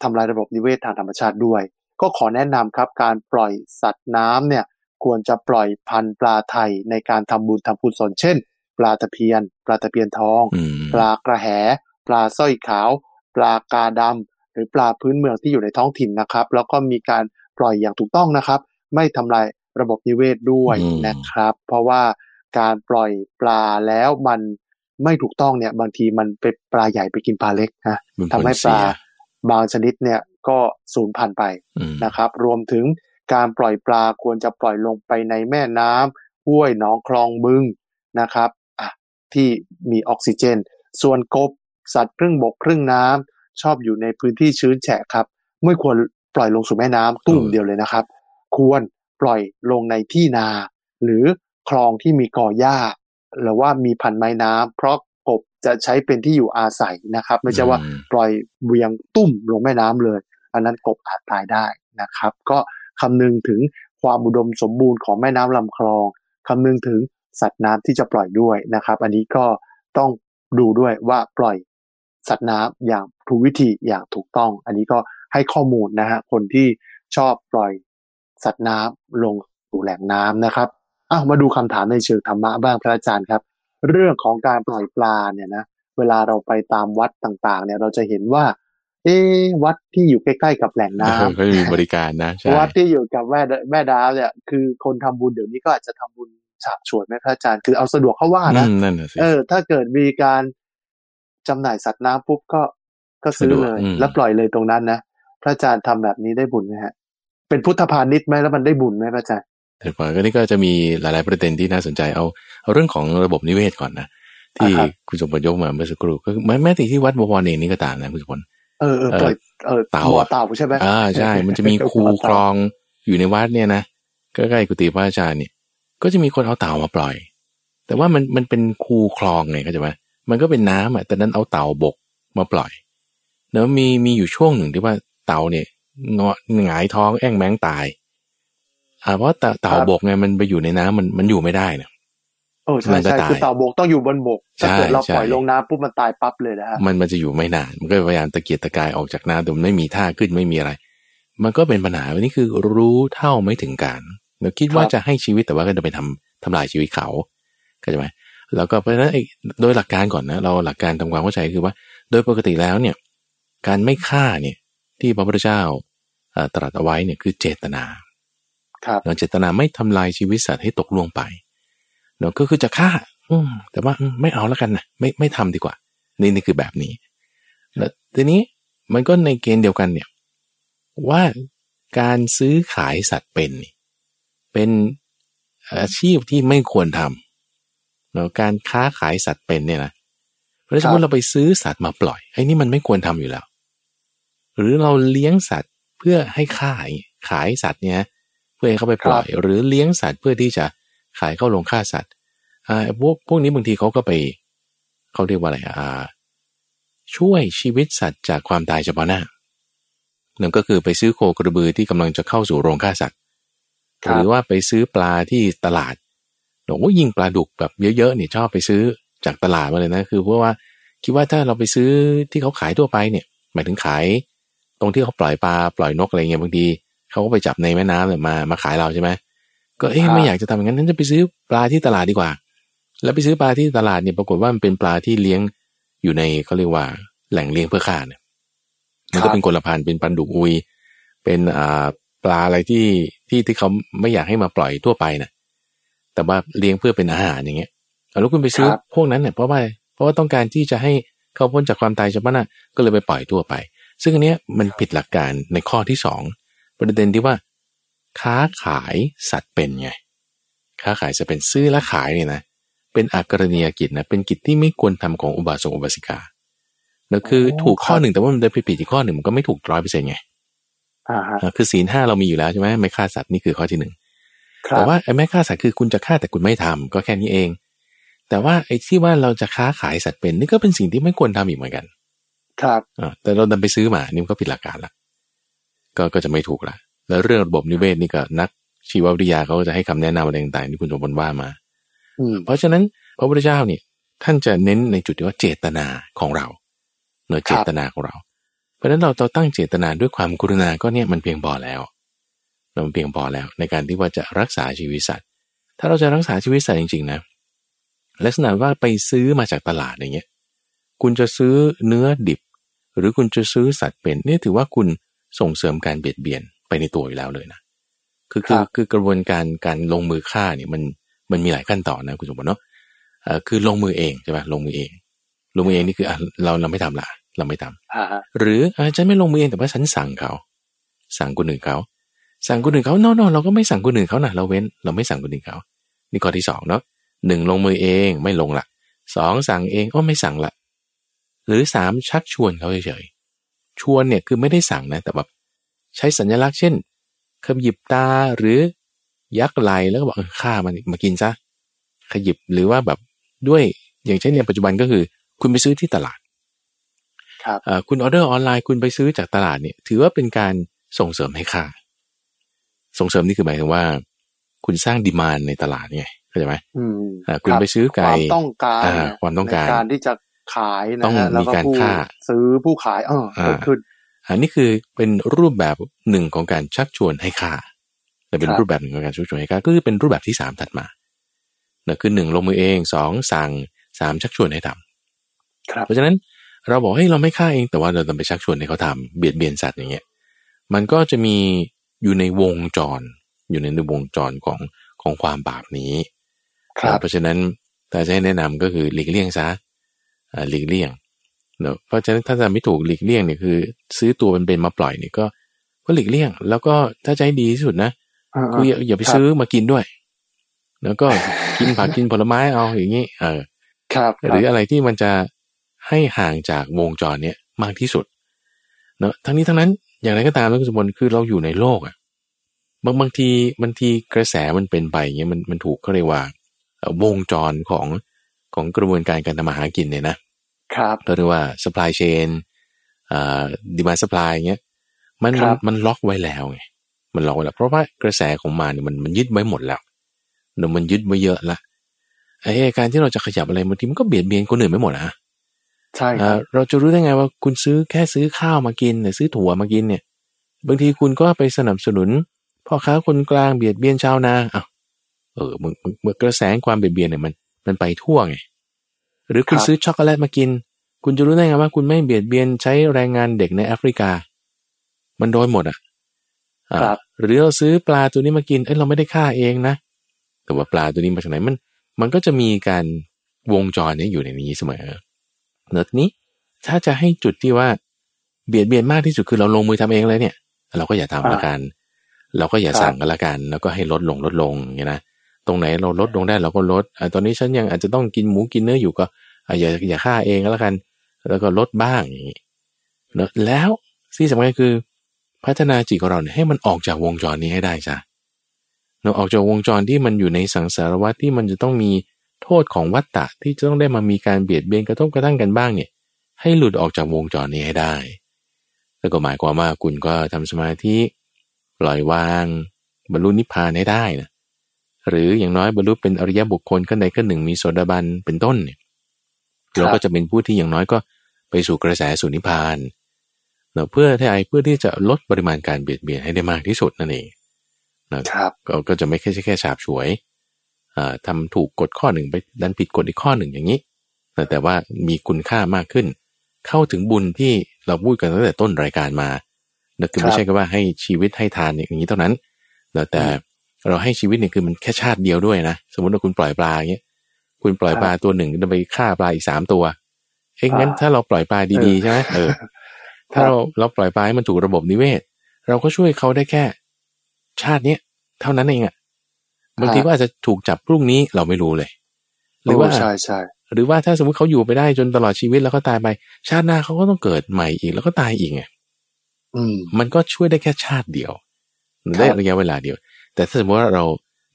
A: ทำลายระบบนิเวศทางธรรมชาติด้วย ก็ขอแนะนำครับการปล่อยสัตว์น้ำเนี่ยควรจะปล่อยพันธุ์ปลาไทยในการทำบุญทำกุศลเช่น ปลาตะเพียน ปลาตะเพียนทอง
B: อืม
A: ปลากระแห ปลาสร้อยขาว ปลากาดำหรือปลาพื้นเมืองที่อยู่ในท้องถิ่นนะครับ แล้วก็มีการปล่อยอย่างถูกต้องนะครับ ไม่ทำลายระบบนิเวศด้วย
B: อืม
A: นะครับ เพราะว่าการปล่อยปลาแล้วมันไม่ถูกต้องเนี่ย บางทีมันเป็นปลาใหญ่ไปกินปลาเล็กนะ
B: มัน
A: ทำให้
B: ผล
A: ป
B: เสี
A: ลายบางชนิดเนี่ยก็สูญพันธุ์ไป
B: อืม
A: นะครับ รวมถึงการปล่อยปลาควรจะปล่อยลงไปในแม่น้ำห้วยหนองคลองบึงนะครับอะที่มีออกซิเจน ส่วนกบ สัตว์ครึ่งบกครึ่งน้ำชอบอยู่ในพื้นที่ชื้นแฉะครับ ไม่ควรปล่อยลงสู่แม่น้ำตุ้มเดียวเลยนะครับ ควรปล่อยลงในที่นา หรือคลองที่มีก่อหญ้า หรือว่ามีพันไม้น้ำเพราะกบจะใช้เป็นที่อยู่อาศัยนะครับ ไม่ใช่ว่า
B: อืม
A: ปล่อยเวียงตุ้มลงแม่น้ำเลย อันนั้นกบอาจตายได้นะครับ ก็คำนึงถึงความอุดมสมบูรณ์ของแม่น้ำลำคลองคำนึงถึงสัตว์น้ำที่จะปล่อยด้วยนะครับ อันนี้ก็ต้องดูด้วยว่าปล่อย สัตว์น้ำอย่างถูกวิธีอย่างถูกต้อง อันนี้ก็ให้ข้อมูลนะฮะคนที่ชอบปล่อยสัตว์น้ำลงสู่แหล่งน้ำนะครับอ้าวมาดูคำถามในเชิงธรรมะบ้างพระอาจารย์ครับ เรื่องของการปล่อยปลาเนี่ยนะเวลาเราไปตามวัดต่างๆ เนี่ยเราจะเห็นว่า เอ๊ะวัดที่อยู่ใกล้ๆกับแหล่งน้ำ
B: เขาจะมีบริการนะใช่
A: วัดที่อยู่กับแม่แม่ดาวเนี่ยคือคนทำบุญเดี๋ยวนี้ก็อาจจะทำบุญฉาบฉวยไหมพระอาจารย์คือเอาสะดวกเข้าว่า
B: อื
A: นะ
B: มนั่นน่ะสิ
A: เออ ถ้าเกิดมีการ จำหน่ายสัตว์น้ำปุ๊บก็ก็ซื้อ
B: สะดวก
A: เลย
B: อืม
A: แล้วปล่อยเลยตรงนั้นนะพระอาจารย์ทำแบบนี้ได้บุญไหมฮะ เป็นพุทธพาณิชย์ไหมแล้วมันได้บุญไหมพระอาจารย์
B: แต่ก่อนก็นี่ก็จะมีหลาย ๆ ประเด็นที่น่าสนใจเอาเอาเรื่องของระบบนิเวศก่อนนะที่
A: อ่าครับ
B: คุณสมบัติยกมาเมื่อสักครู่ก็คือแม้แม้แต่ที่วัดบวรเองนี่ก็ตามนะคุณสมบัติ
A: เออเออปล่อยเออ
B: เต่า
A: บ่อ
B: อะ
A: เต่าใช่ไหม
B: อ่าใช่ มันจะมีคูคลองอยู่ในวัดเนี่ยนะใกล้ๆกุฏิพระอาจารย์เนี่ย ก็จะมีคนเอาเต่ามาปล่อย แต่ว่ามันมันเป็นคูคลองไงเข้าใจไหม มันก็เป็นน้ำอะแต่นั้นเอาเต่าบกมาปล่อยแล้วมีมีอยู่ช่วงหนึ่งที่ว่าเต่าเนี่ยเงาะหงายท้องแอ่งแมงตายอ่าเพราะเต่าเต่าบกไงมันไปอยู่ในน้ำมันมันอยู่ไม่ได้นะ
A: โอ้ใช่
B: มันก็
A: ใช่
B: ตาย
A: คือเต่าบกต้องอยู่บนบกถ้าเกิด
B: ใช่
A: เราปล่อย
B: ใช่
A: ลงน้ำปุ๊บมันตายปั๊บเลยนะฮะ
B: มันมันจะอยู่ไม่นานมันก็พยายามตะเกียกตะกายออกจากน้ำแต่มันไม่มีท่าขึ้นไม่มีอะไร มันก็เป็นปัญหาวันนี้คือรู้เท่าไม่ถึงการเราคิดว่าจะให้ชีวิตแต่ว่าก็จะไปทำทำลายชีวิตเขาเข้าใจไหม แล้วก็เพราะฉะนั้นไอ้โดยหลักการก่อนนะเราหลักการทำความเข้าใจคือว่า โดยปกติแล้วเนี่ยการไม่ฆ่าเนี่ยที่พระพุทธเจ้าเอ่อตรัสเอาไว้เนี่ยคือเจตนา
A: ครับ
B: เราเจตนาไม่ทำลายชีวิตสัตว์ให้ตกล่วงไปเนาะก็คือจะฆ่า อืมแต่ว่าอืมไม่เอาแล้วกันนะไม่ไม่ทำดีกว่า นี่นี่คือแบบนี้แล้วทีนี้มันก็ในเกณฑ์เดียวกันเนี่ย ว่าการซื้อขายสัตว์เป็นนี่เป็นอาชีพที่ไม่ควรทำแล้วการค้าขายสัตว์เป็นเนี่ยนะเพราะฉะนั้นเราไปซื้อสัตว์มาปล่อยไอ้นี่มันไม่ควรทำอยู่แล้ว หรือเราเลี้ยงสัตว์เพื่อให้ขายขายสัตว์เนี่ยเพื่อให้เขาไปปล่อย หรือเลี้ยงสัตว์เพื่อที่จะขายเข้าโรงฆ่าสัตว์อ่าพวกพวกนี้บางทีเขาก็ไปเขาเรียกว่าอะไรอ่าช่วยชีวิตสัตว์จากความตายเฉพาะหน้านั่นก็คือไปซื้อโคกระบือที่กำลังจะเข้าสู่โรงฆ่าสัตว์
A: ครับ
B: หรือว่าไปซื้อปลาที่ตลาด หลวงว่ายิงปลาดุกแบบเยอะๆเนี่ยชอบไปซื้อจากตลาดมาเลยนะ คือเพราะว่าคิดว่าถ้าเราไปซื้อที่เขาขายทั่วไปเนี่ย หมายถึงขาย ตรงที่เขาปล่อยปลาปล่อยนกอะไรเงี้ยบางทีเขาก็ไปจับในแม่น้ำเนี่ยมามาขายเราใช่ไหมก็เอ๊ะ
A: ครับ
B: ไม่อยากจะทำอย่างนั้นฉันจะไปซื้อปลาที่ตลาดดีกว่า แล้วไปซื้อปลาที่ตลาดเนี่ยปรากฏว่ามันเป็นปลาที่เลี้ยงอยู่ในเขาเรียกว่าแหล่งเลี้ยงเพื่อฆ่าเนี่ยมันก็เป็นกลพันธุ์เป็นปลาดุกอุย เป็นอ่าปลาอะไรที่ที่ที่เขาไม่อยากให้มาปล่อยทั่วไปนะ แต่ว่าเลี้ยงเพื่อเป็นอาหารอย่างเงี้ยแล้วคุณไปซื้อพวกนั้นเนี่ยเพราะว่าเพราะว่าต้องการที่จะให้เขาพ้นจากความตายใช่ปะนะก็เลยไปปล่อยทั่วไป ซึ่งอันเนี้ยมันผิดหลักการในข้อที่สองประเด็นที่ว่า ค้าขายสัตว์เป็นไง ค้าขายจะเป็นซื้อและขายเนี่ยนะ เป็นอากรณียกิจนะ เป็นกิจที่ไม่ควรทำของอุบาสกอุบาสิกานั่นคือถูกข้อหนึ่งแต่ว่ามันได้ไปผิดอีกข้อหนึ่งมันก็ไม่ถูกร้อยเปอร์เซ็นต์ไง
A: อ่าฮะ
B: คือศีลห้าเรามีอยู่แล้วใช่ไหมไม่ฆ่าสัตว์นี่คือข้อที่หนึ่ง
A: ครั
B: แต่
A: บ
B: ว่าไอ้ไม่ฆ่าสัตว์คือคุณจะฆ่าแต่คุณไม่ทำก็แค่นี้เอง แต่ว่าไอ้ที่ว่าเราจะค้าขายสัตว์เป็นนี่ก็เป็นสิ่งที่ไม่ควรทำอีกเหมือนกัน
A: ครับ
B: อ่าแต่เราดันไปซื้อมานี่มันก็ผิดหลักการละก็ก็จะไม่ถูกละแล้วเรื่องระบบนิเวศนี่ก็นักชีววิทยาเขาก็จะให้คำแนะนำอะไรต่างๆที่คุณสมบัติว่ามา
A: อืม
B: เพราะฉะนั้นพระพุทธเจ้าเนี่ยท่านจะเน้นในจุดที่ว่าเจตนาของเราเนอะเจตนาของเรา เพราะฉะนั้นเราเราตั้งเจตนาด้วยความกรุณาก็เนี่ยมันเพียงพอแล้ว มันเพียงพอแล้ว ในการที่ว่าจะรักษาชีวิตสัตว์ ถ้าเราจะรักษาชีวิตสัตว์จริงๆนะลักษณะว่าไปซื้อมาจากตลาดอย่างเงี้ยคุณจะซื้อเนื้อดิบ หรือคุณจะซื้อสัตว์เป็นนี่ถือว่าคุณส่งเสริมการเบียดเบียนไปในตัวอยู่แล้วเลยนะคือคือคือกระบวนการการลงมือฆ่าเนี่ยมันมันมีหลายขั้นตอนนะคุณสมบัติเนาะเอ่อคือลงมือเองใช่ปะลงมือเอง ลงมือเองนี่คืออะเราเราไม่ทำละเราไม่ทำ
A: อ่าฮะ
B: หรืออาฉันไม่ลงมือเองแต่ว่าฉันสั่งเขา สั่งคนอื่นเขา สั่งคนอื่นเขาโน่นเราก็ไม่สั่งคนอื่นเขานะเราเว้นเราไม่สั่งคนอื่นเขา นี่ข้อที่สองเนาะหนึ่งลงมือเองไม่ลงละสองสั่งเองก็ไม่สั่งละ หรือสามชักชวนเขาเฉยๆชวนเนี่ยคือไม่ได้สั่งนะ แต่แบบใช้สัญลักษณ์เช่นขยิบตาหรือยักไหลแล้วก็บอกเออฆ่ามันมากินซะขยิบหรือว่าแบบด้วยอย่างเช่นในปัจจุบันก็คือ คุณไปซื้อที่ตลาด
A: ครับ
B: เอ่อคุณออเดอร์ออนไลน์คุณไปซื้อจากตลาดเนี่ย ถือว่าเป็นการส่งเสริมให้ค่า ส่งเสริมนี่คือหมายถึงว่า คุณสร้างดีมานในตลาดไงเข้าใจไหม
A: อืม
B: อ่าคุณ
A: รับ
B: ไปซื้อไก่
A: ความต้องการ
B: อ่าความต้องการ
A: ในการที่จะขายนะ
B: ต้อง
A: ฮะแล้ว
B: มี
A: ก็
B: การ
A: ผู้
B: ฆ่า
A: ซื้อผู้ขายเออ
B: อ่า
A: เกิดขึ้น
B: อันนี้คือเป็นรูปแบบหนึ่งของการชักชวนให้ค่าแต่เป็น
A: ครับ
B: รูปแบบหนึ่งของการชักชวนให้ค่าก็คือเป็นรูปแบบที่สามถัดมาเนี่ยคือหนึ่งลงมือเองสองสั่งสามชักชวนให้ทำ
A: ครับ
B: เพราะฉะนั้นเราบอกให้ยเราไม่ฆ่าเองแต่ว่าเราต้องไปชักชวนให้เขาทำเบียดเบียนสัตว์อย่างเงี้ย มันก็จะมี อยู่ในวงจร อยู่ในวงจรของของความบาปนี้
A: ครับ
B: เพราะฉะนั้นถ้าจะให้แนะนำก็คือหลีกเลี่ยงซะอ่าหลีกเลี่ยงเนอะเพราะฉะนั้นถ้าจะไม่ถูกหลีกเลี่ยงเนี่ยคือ ซื้อตัวเป็นๆมาปล่อยเนี่ยก็ก็หลีกเลี่ยง แล้วก็ถ้าจะให้ดีที่สุดนะ
A: อ่า
B: คืออย่าอย่าไป
A: ครับ
B: ซื้อมากินด้วย แล้วก็กินผักกินผลไม้เอาอย่างนี้เออ
A: ครับ
B: หรืออะไรที่มันจะให้ห่างจากวงจรเนี้ยมากที่สุดเนอะทั้งนี้ทั้งนั้น อย่างไรก็ตามนะคุณสมบัติคือเราอยู่ในโลกอะบางบางทีบางทีกระแสมันเป็นไปอย่างเงี้ยมันมันถูกเขาเรียกว่าเอ่อวงจรของของกระบวนการการทำมาหากินเนี่ยนะครับเราเรียกว่า supply chain อ่า demand supply อย่างเงี้ยมัน
A: ครั
B: มัน
A: บ
B: มันล็อกไว้แล้วไงมันล็อกไว้แล้ว เพราะว่ากระแสของมันเนี่ยมันมันยึดไว้หมดแล้วเนอะมันยึดไว้เยอะละไอ้การที่เราจะขยับอะไรบางทีมันก็เบียดเบียนคนอื่นไปหมดนะ
A: ใช่ค
B: อ่า
A: รับ
B: เราจะรู้ได้ไงว่าคุณซื้อแค่ซื้อข้าวมากินหรือซื้อถั่วมากินเนี่ย บางทีคุณก็ไปสนับสนุนพ่อค้าคนกลางเบียดเบียนชาวนาอ้าวเออมึงมึงมึงกระแสความเบียดเบียนเนี่ยมัน มันไปทั่วไงหรือคุณ
A: ครับ
B: ซื้อช็อกโกแลตมากิน คุณจะรู้ได้ไงว่าคุณไม่เบียดเบียนใช้แรงงานเด็กในแอฟริกา มันโดนหมดอะอ่า
A: ครับ
B: หรือเราซื้อปลาตัวนี้มากิน เอ้ยเราไม่ได้ฆ่าเองนะ แต่ว่าปลาตัวนี้มาจากไหนมัน มันก็จะมีการวงจรเนี้อยู่ในนี้เสมอ เนอะทีนี้ ถ้าจะให้จุดที่ว่าเบียดเบียนมากที่สุดคือเราลงมือทำเองเลยเนี่ย เราก็อย่าทำละกัน เราก็อย่าสั่งกันละกัน แล้วก็ให้ลดลงลดลงอย่างนะตรงไหนเราลดลงได้เราก็ลดอตอนนี้ฉันยังอาจจะต้องกินหมูกินเนื้ออยู่ก็อย่าอย่าฆ่าเองก็แล้วกัน แล้วก็ลดบ้างอย่างงี้เนอะแล้วที่สำคัญคือพัฒนาจิตของเราเนี่ยให้มันออกจากวงจรนี้ให้ได้จ้ะเนอะออกจากวงจรที่มันอยู่ในสังสารวัฏที่มันจะต้องมี ษของวัฏฏะที่จะต้องได้มามีการเบียดเบียนกระทบกระทั่งกันบ้างเนี่ย ให้หลุดออกจากวงจรนี้ให้ได้แล้วก็หมายความว่าคุณก็ทำสมาธิปล่อยวาง บรรลุนิพพานให้ได้นะหรืออย่างน้อยบรรลุเป็นอริยบุคคลขั้นใดขั้นหนึ่งมีโสดาบันเป็นต้นเนี่ย
A: ครับ
B: เราก็จะเป็นผู้ที่อย่างน้อยก็ไปสู่กระแสสู่นิพพานเนาะเพื่อที่ไอเพื่อที่จะลดปริมาณการเบียดเบียนให้ได้มากที่สุดนั่นเองนะครับก็ก็จะไม่แค่แค่ฉาบฉวย ทำถูกกฎข้อหนึ่งไปดันผิดกฎอีกข้อหนึ่งอย่างนี้ แต่ว่ามีคุณค่ามากขึ้น เข้าถึงบุญที่เราพูดกันตั้งแต่ต้นรายการมานะคือไม่ใช่ก็ว่าให้ชีวิตให้ทานอย่างนี้เท่านั้นแต่เราให้ชีวิตเนี่ยคือมันแค่ชาติเดียวด้วยนะสมมติว่าคุณปล่อยปลาอย่างเงี้ยคุณปล่อยปลาตัวหนึ่งจะไปฆ่าปลาอีกสามตัวเอ้งั้นถ้าเราปล่อยปลาดีๆใช่ไหมเออ ถ้าเราเราปล่อยปลาให้มันถูกระบบนิเวศ เราก็ช่วยเขาได้แค่ ชาติเนี้ยเท่านั้นเองอะ บางทีก็อาจจะถูกจับพรุ่งนี้เราไม่รู้เลย
A: หรือว่าใช่ใช่
B: หรือว่าถ้าสมมติเขาอยู่ไปได้จนตลอดชีวิตแล้วก็ตายไป ชาติหน้าเขาก็ต้องเกิดใหม่อีกแล้วก็ตายอีกไงมันก็ช่วยได้แค่ชาติเดียว ได้ระยะเวลาเดียว แต่ถ้าสมมติว่าเรา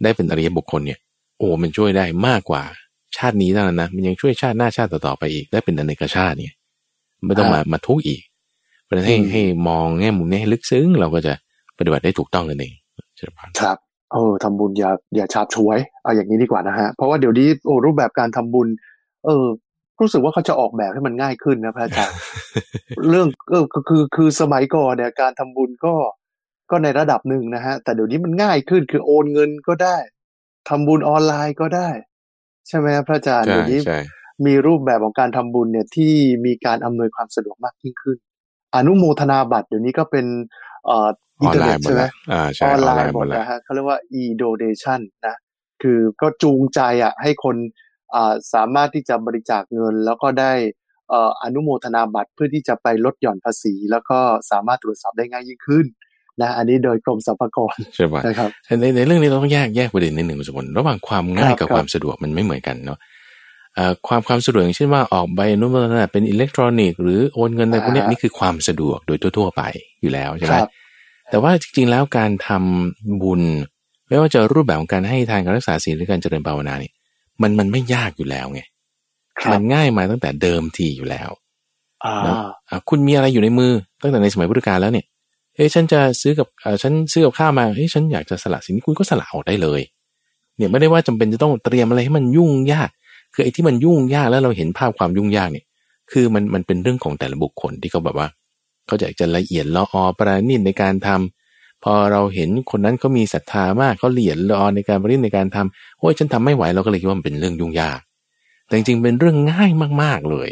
B: ได้เป็นอริยบุคคลเนี่ย โอ้มันช่วยได้มากกว่าชาตินี้เท่านั้นนะมันยังช่วยชาติหน้าชาติต่อๆไปอีกได้เป็นอเนกชาติเนี่ยไม่ต้องมามาทุกข์อีกเพราะฉะนั้นให้ให้มองแง่มุมนี้ให้ลึกซึ้งเราก็จะปฏิบัติได้ถูกต้องนั่นเอง
A: ครับ เออทำบุญอย่าอย่าชาบช่วยเอาอย่างนี้ดีกว่านะฮะเพราะว่าเดี๋ยวนี้โอ้รูปแบบการทำบุญ เออ รู้สึกว่าเขาจะออกแบบให้มันง่ายขึ้นนะพระอาจารย์เรื่องเออคือคือสมัยก่อนเนี่ย การทำบุญก็ก็ในระดับหนึ่งนะฮะ แต่เดี๋ยวนี้มันง่ายขึ้นคือโอนเงินก็ได้ทำบุญออนไลน์ก็ได้ ใช่ไหมพระอาจารย์เดี๋ยวนี้มีรูปแบบของการทำบุญเนี่ยที่มีการอำนวยความสะดวกมากยิ่งขึ้น อนุโมทนาบัตรเดี๋ยวนี้ก็เป็น เอ่ออินเทอร์เน็ตใช่ไหมออนไลน์หมดนะฮะเขาเรียกว่า e-donation นะ คือก็จูงใจอะให้คนอ่าสามารถที่จะบริจาคเงิน แล้วก็ได้อนุโมทนาบัตรเพื่อที่จะไปลดหย่อนภาษี แล้วก็สามารถตรวจสอบได้ง่ายยิ่งขึ้นนะอันนี้โดยกรมสรรพากร
B: ใช่ไหม
A: นะครับ
B: ในในเรื่องนี้เราต้องแยกแยกประเด็นนิดหนึ่งสมมติระหว่างความง่ายกับความสะดวกมันไม่เหมือนกันเนาะความความสะดวกอย่างเช่นว่าออกใบอนุโมทนาเป็นอิเล็กทรอนิกส์หรือโอนเงินอะไรพวกนี้นี่คือความสะดวกโดยทั่ว ๆ ไปอยู่แล้วใช่ไหม แต่ว่าจริงๆแล้วการทำบุญ ไม่ว่าจะรูปแบบของการให้ทานการรักษาศีลหรือการเจริญภาวนานี่มันมันไม่ยากอยู่แล้วไงมันง่ายมาตั้งแต่เดิมทีอยู่แล้วนะคุณมีอะไรอยู่ในมือตั้งแต่ในสมัยพุทธกาลแล้วเนี่ยเฮ้ยฉันจะซื้อกับฉันซื้อกับข้าวมาเฮ้ยฉันอยากจะสละสินคุณก็สละออกได้เลย เนี่ยไม่ได้ว่าจำเป็นจะต้องเตรียมอะไรให้มันยุ่งยาก คือไอ้ที่มันยุ่งยากแล้วเราเห็นภาพความยุ่งยากเนี่ย คือมันมันเป็นเรื่องของแต่ละบุคคลที่เขาแบบว่า เขาอยากจะละเอียดละออประณีตในการทำพอเราเห็นคนนั้นเขามีศรัทธามากเขาละเอียดละออในการประณีตในการทำโอ้ยฉันทำไม่ไหวเราก็เลยคิดว่ามันเป็นเรื่องยุ่งยาก แต่จริงๆเป็นเรื่องง่ายมากๆเลย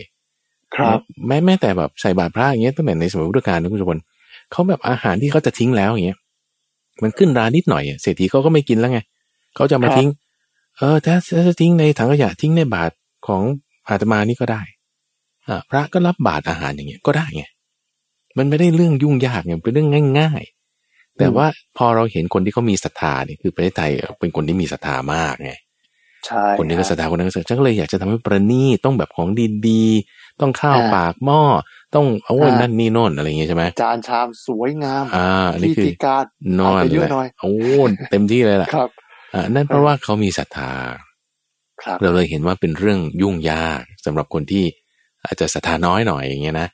A: ครับ
B: แม้แม้แต่แบบใส่บาตรพระอย่างเงี้ยตั้งแต่ในสมัยพุทธกาลนะคุณผู้ชมเขาแบบอาหารที่เขาจะทิ้งแล้วอย่างเงี้ยมันขึ้นรานิดหน่อยเศรษฐีเขาก็ไม่กินแล้วไงเขาจะมาทิ้ง เออถ้าจะทิ้งในถังขยะทิ้งในบาตรของอาตมานี่ก็ได้อ่าพระก็รับบาตรอาหารอย่างเงี้ยก็ได้ไง มันไม่ได้เรื่องยุ่งยากไงเป็นเรื่องง่าย ๆ แต่ว่าพอเราเห็นคนที่เขามีศรัทธาเนี่ยคือประเทศไทยเป็นคนที่มีศรัทธามากไง
A: ใช่
B: คนนี้ก็ศรัทธาคนนั้นก็ศรัทธาฉันก็เลยอยากจะทำให้ประณีตต้องแบบของดีๆต้องข้าวปากหม้อต้องเอาว้นั่นนี่โน่นอะไรอย่างเงี้ยใช่ไหม
A: จานชามสวยงาม
B: อ่านี่คือ
A: การ
B: นอนเลยโอ้เต็มที่เลยล่ะ
A: ครับ
B: อ่านั่นเพราะว่าเขามีศรัทธาเราเลยเห็นว่าเป็นเรื่องยุ่งยากสำหรับคนที่อาจจะศรัทธาน้อยหน่อยอย่างเงี้ยนะ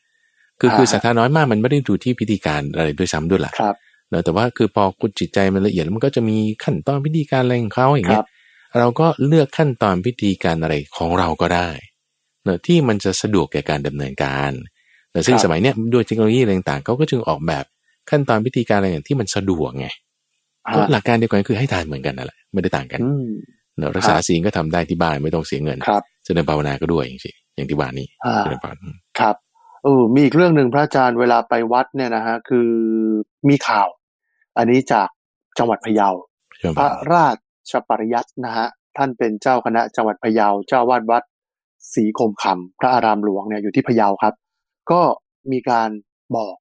B: คือคือศรัทธาน้อยมากมันไม่ได้ดูที่พิธีการอะไรด้วยซ้ำด้วยล่ะ
A: ครับ
B: แต่ว่าคือพอคุณจิตใจมันละเอียดแล้วมันก็จะมีขั้นตอนพิธีการอะไรของเขาอย่างเงี้ยเราก็เลือกขั้นตอนพิธีการอะไรของเราก็ได้เนอะที่มันจะสะดวกแก่การดำเนินการแต่ซึ่งสมัยเนี้ยด้วยเทคโนโลยีอะไรต่างๆเขาก็จึงออกแบบขั้นตอนพิธีการอะไรอย่างที่มันสะดวกไงก็หลักการเดียวกันคือให้ทานเหมือนกันนั่นแหละไม่ได้ต่างกันเนอะรักษาศีลก็ทำได้ที่บ้านไม่ต้องเสียเงินเจริญภาวนาก็ด้วยอย่างที่อย่างที่บ้านนี้เจริญภาวนา
A: ครับ เออมีอีกเรื่องหนึ่งพระอาจารย์เวลาไปวัดเนี่ยนะฮะคือมีข่าว อันนี้จากจังหวัดพะเยา พระราชปริยัตินะฮะท่านเป็นเจ้าคณะจังหวัดพะเยา เจ้าวาดวัดศรีคมคำพระอารามหลวงเนี่ยอยู่ที่พะเยาครับ ก็มีการบอก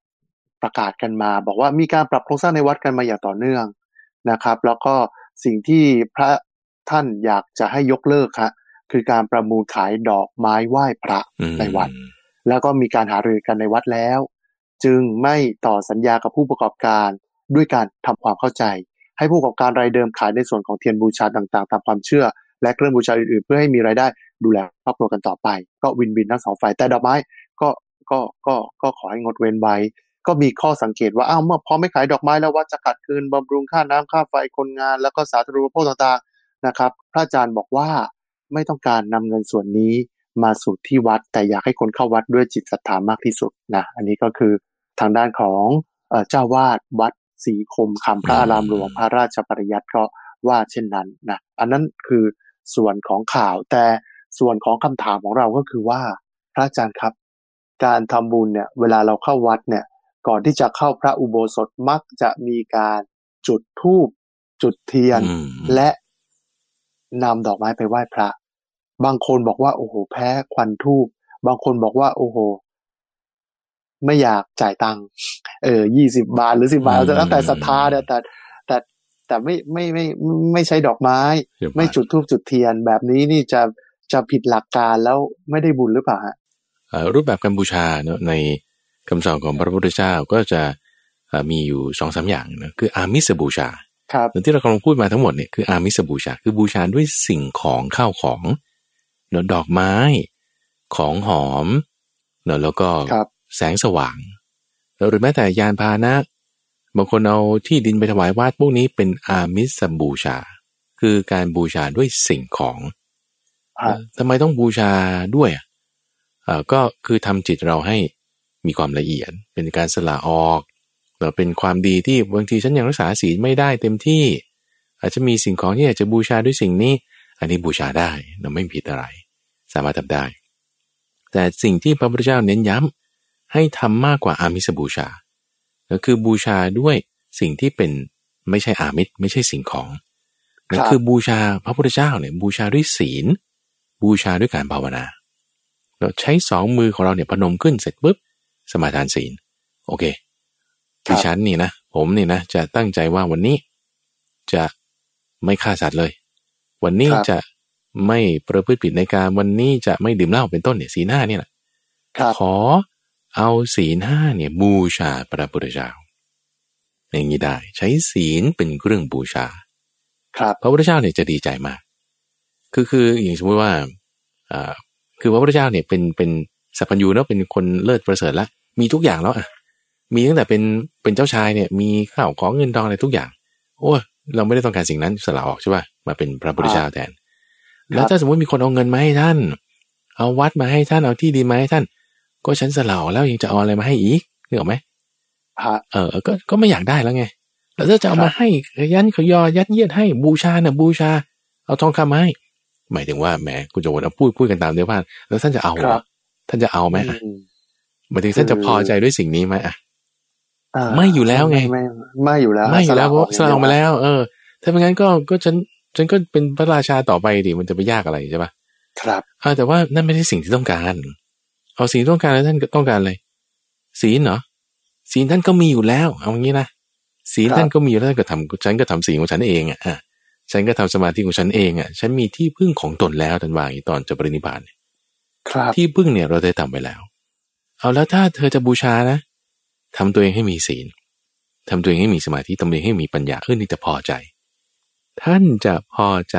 A: ประกาศกันมา บอกว่ามีการปรับโครงสร้างในวัดกันมาอย่างต่อเนื่องนะครับ แล้วก็สิ่งที่พระท่านอยากจะให้ยกเลิกครับคือการประมูลขายดอกไม้ไหว้พระในวัด แล้วก็มีการหารือกันในวัดแล้ว จึงไม่ต่อสัญญากับผู้ประกอบการด้วยการทำความเข้าใจ ให้ผู้ประกอบการรายเดิมขายในส่วนของเทียนบูชาต่างๆ ตามความเชื่อ และเครื่องบูชาอื่นๆ เพื่อให้มีรายได้ดูแลครอบครัวกันต่อไป ก็วินวินทั้งสองฝ่ายแต่ดอกไม้ก็ก็ก็ก็ขอให้งดเว้นไว้ก็มีข้อสังเกตว่าอ้าวเมื่อพอไม่ขายดอกไม้แล้ววัดจะกัดคืนบำรุงค่าน้ำค่าไฟคนงาน แล้วก็สาธารณูปโภคต่างๆนะครับ พระอาจารย์บอกว่าไม่ต้องการนำเงินส่วนนี้ มาสู่ที่วัด แต่อยากให้คนเข้าวัดด้วยจิตศรัทธามากที่สุดนะอันนี้ก็คือทางด้านของเจ้าวาดวัดศรีคมคำพระอารามหลวงพระราชปริยัติก็ว่าเช่นนั้นนะอันนั้นคือส่วนของข่าวแต่ส่วนของคำถามของเราก็คือว่า พระอาจารย์ครับ การทำบุญเนี่ยเวลาเราเข้าวัดเนี่ย ก่อนที่จะเข้าพระอุโบสถมักจะมีการจุดธูปจุดเทียน
B: อืม
A: และนำดอกไม้ไปไหว้พระ บางคนบอกว่าโอ้โห แพ้ควันทูบบางคนบอกว่า โอ้โห ไม่อยากจ่ายตังค์เออยี่สิบาทหรือสิบาท
B: อืม
A: แล้วแต่ศรัทธาเนี่ยแต่แต่แต่ไม่ไม่ไม่ไม่ไม่ใช้ดอกไม้
B: เดี๋ยว
A: ไม่จุดธูปจุดเทียนแบบนี้นี่จะจะผิดหลักการแล้วไม่ได้บุญหรือเปล่าฮะ
B: เอ่อรูปแบบการบูชาเนอะในคำสอนของพระพุทธเจ้าก็จะเอ่อมีอยู่สองสามอย่างนะคืออามิสบูชา
A: ครับ
B: เหมือนที่เรากำลังพูดมาทั้งหมดเนี่ยคืออามิสบูชา คือบูชาด้วยสิ่งของข้าวของ เนอะดอกไม้ ของหอมเนอะแล้วก็
A: ครับ
B: แสงสว่างหรือแม้แต่ยานพาหนะบางคนเอาที่ดินไปถวายวัดพวกนี้เป็นอามิสบูชา คือการบูชาด้วยสิ่งของ
A: ฮะ
B: ทำไมต้องบูชาด้วยอะเอ่อก็คือทำจิตเราให้มีความละเอียด เป็นการสละออกเราเป็นความดีที่บางทีฉันยังรักษาศีลไม่ได้เต็มที่ อาจจะมีสิ่งของที่อยากจะบูชาด้วยสิ่งนี้ อันนี้บูชาได้เราไม่ผิดอะไร สามารถทำได้ แต่สิ่งที่พระพุทธเจ้าเน้นย้ำให้ทำมากกว่าอามิสบูชา ก็คือบูชาด้วยสิ่งที่เป็นไม่ใช่อามิสไม่ใช่สิ่งของนั่นคือบูชาพระพุทธเจ้าเนี่ยบูชาด้วยศีล บูชาด้วยการภาวนา เราใช้สองมือของเราเนี่ยพนมขึ้นเสร็จปุ๊บสมาทานศีล โอเค
A: ครับ
B: ดิฉันนี่นะ ผมนี่นะ จะตั้งใจว่าวันนี้จะไม่ฆ่าสัตว์เลย วันนี้
A: ครับ
B: จะ ไม่ประพฤติผิดในการวันนี้จะไม่ดื่มเหล้าเป็นต้นเนี่ยศีลห้าเนี่ยแหละ
A: ครับ
B: ขอเอาศีลห้าเนี่ยบูชาพระพุทธเจ้าอย่างนี้ได้ใช้ศีลเป็นเครื่องบูชา
A: ครับ
B: พระพุทธเจ้าเนี่ยจะดีใจมาก คือคืออย่างสมมติว่าอ่าคือพระพุทธเจ้าเนี่ยเป็นเป็นสัพพัญญูเนาะเป็นคนเลิศประเสริฐละมีทุกอย่างแล้วอะมีตั้งแต่เป็นเป็นเจ้าชายเนี่ยมีข้าวของเงินทองอะไรทุกอย่าง โอ้ยเราไม่ได้ต้องการสิ่งนั้นสละออกใช่ป่ะมาเป็นพระพุทธเจ้าแทน แล้วถ้าสมมติมีคนเอาเงินมาให้ท่าน เอาวัดมาให้ท่านเอาที่ดินมาให้ท่าน ก็ฉันสละออกแล้วยังจะเอาอะไรมาให้อีกนึกออกไหม
A: ฮะ
B: เออก็ก็ไม่อยากได้แล้วไงแล้วถ้าจะเอา
A: ครับ
B: มาให้ขยันขยอยัดเยียดให้บูชาน่ะบูชา เอาทองคำมาให้หมายถึงว่าแหมคุณโจวนะพูดพูดกันตามเนื้อผ้าแล้วท่านจะเอาเหร
A: ครั
B: อบท่านจะเอาไหมอะ
A: อืม
B: หมายถึงท่านจะพอใจด้วยสิ่งนี้ไหมอะ
A: อ่า
B: ไม่อยู่แล้วไง
A: ม่ไม่อยู่แล้ว
B: ไม่อยู่แล้วเพราะ
A: ส
B: ส
A: ละ
B: ละ
A: อ
B: อ
A: อ
B: อกก
A: ย่ง
B: มา
A: เดีย
B: แล้ว เออ ถ้าเป็นงั้นก็ก็ฉัน ฉันก็เป็นพระราชาต่อไปดิมันจะไปยากอะไรใช่ปะ
A: ครับ
B: อ่าแต่ว่านั่นไม่ใช่สิ่งที่ต้องการเอาสิ่งที่ต้องการแล้วท่านก็ต้องการเลยศีลเหรอศีลท่านก็มีอยู่แล้ว เอางี้นะศีล
A: ครับ
B: ท่านก็มีอยู่แล้วท่านก็ทำฉันก็ทำศีลของฉันเองอะอะฉันก็ทำสมาธิของฉันเองอะ ฉันมีที่พึ่งของตนแล้วท่านว่าอย่างนี้ตอนจะปรินิพพานเนี่ย
A: ครับ
B: ที่พึ่งเนี่ยเราได้ทำไปแล้ว เอาแล้วถ้าเธอจะบูชานะทำตัวเองให้มีศีลทำตัวเองให้มีสมาธิทำตัวเองให้มีปัญญาขึ้นที่จะพอใจ ท่านจะพอใจ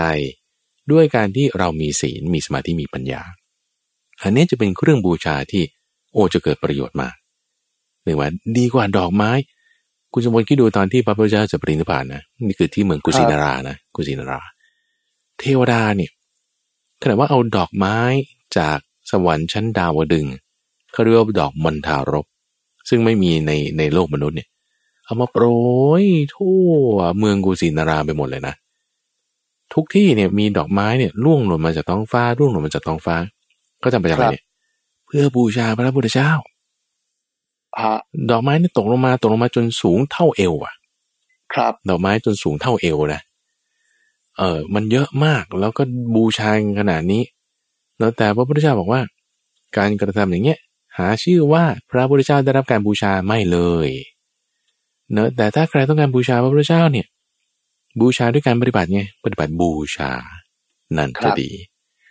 B: ด้วยการที่เรามีศีลมีสมาธิมีปัญญา อันนี้จะเป็นเครื่องบูชาที่โอ้จะเกิดประโยชน์มากหรือว่าดีกว่าดอกไม้ คุณสมบูรณ์คิดดูตอนที่พระพุทธเจ้าจะปรินิพพานนะนี่คือที่เมืองกุสินารานะกุสินารา เทวดาเนี่ยขนาดว่าเอาดอกไม้จากสวรรค์ชั้นดาวดึงเขาเรียกว่าดอกมันทารกซึ่งไม่มีในในโลกมนุษย์เนี่ย เอามาโปรยทั่วเมืองกุสินาราไปหมดเลยนะ ทุกที่เนี่ยมีดอกไม้เนี่ยร่วงหล่นมาจากท้องฟ้าร่วงหล่นมาจากท้องฟ้า ก็ทำไปจากอะไรเนี่ยเพื่อบูชาพระพุทธเจ้า
A: ฮะ
B: ดอกไม้เนี่ยตกลงมาตกลงมาจนสูงเท่าเอวอะ
A: ครับ
B: ดอกไม้จนสูงเท่าเอวนะเออมันเยอะมากแล้วก็บูชาขนาดนี้ แล้วแต่พระพุทธเจ้าบอกว่า การกระทำอย่างเงี้ย หาชื่อว่าพระพุทธเจ้าได้รับการบูชาไม่เลยเนอะแต่ถ้าใครต้องการบูชาพระพุทธเจ้าเนี่ย บูชาด้วยการปฏิบัติไงปฏิบัติบูชา นั่น
A: ครั
B: จะ
A: บ
B: ดี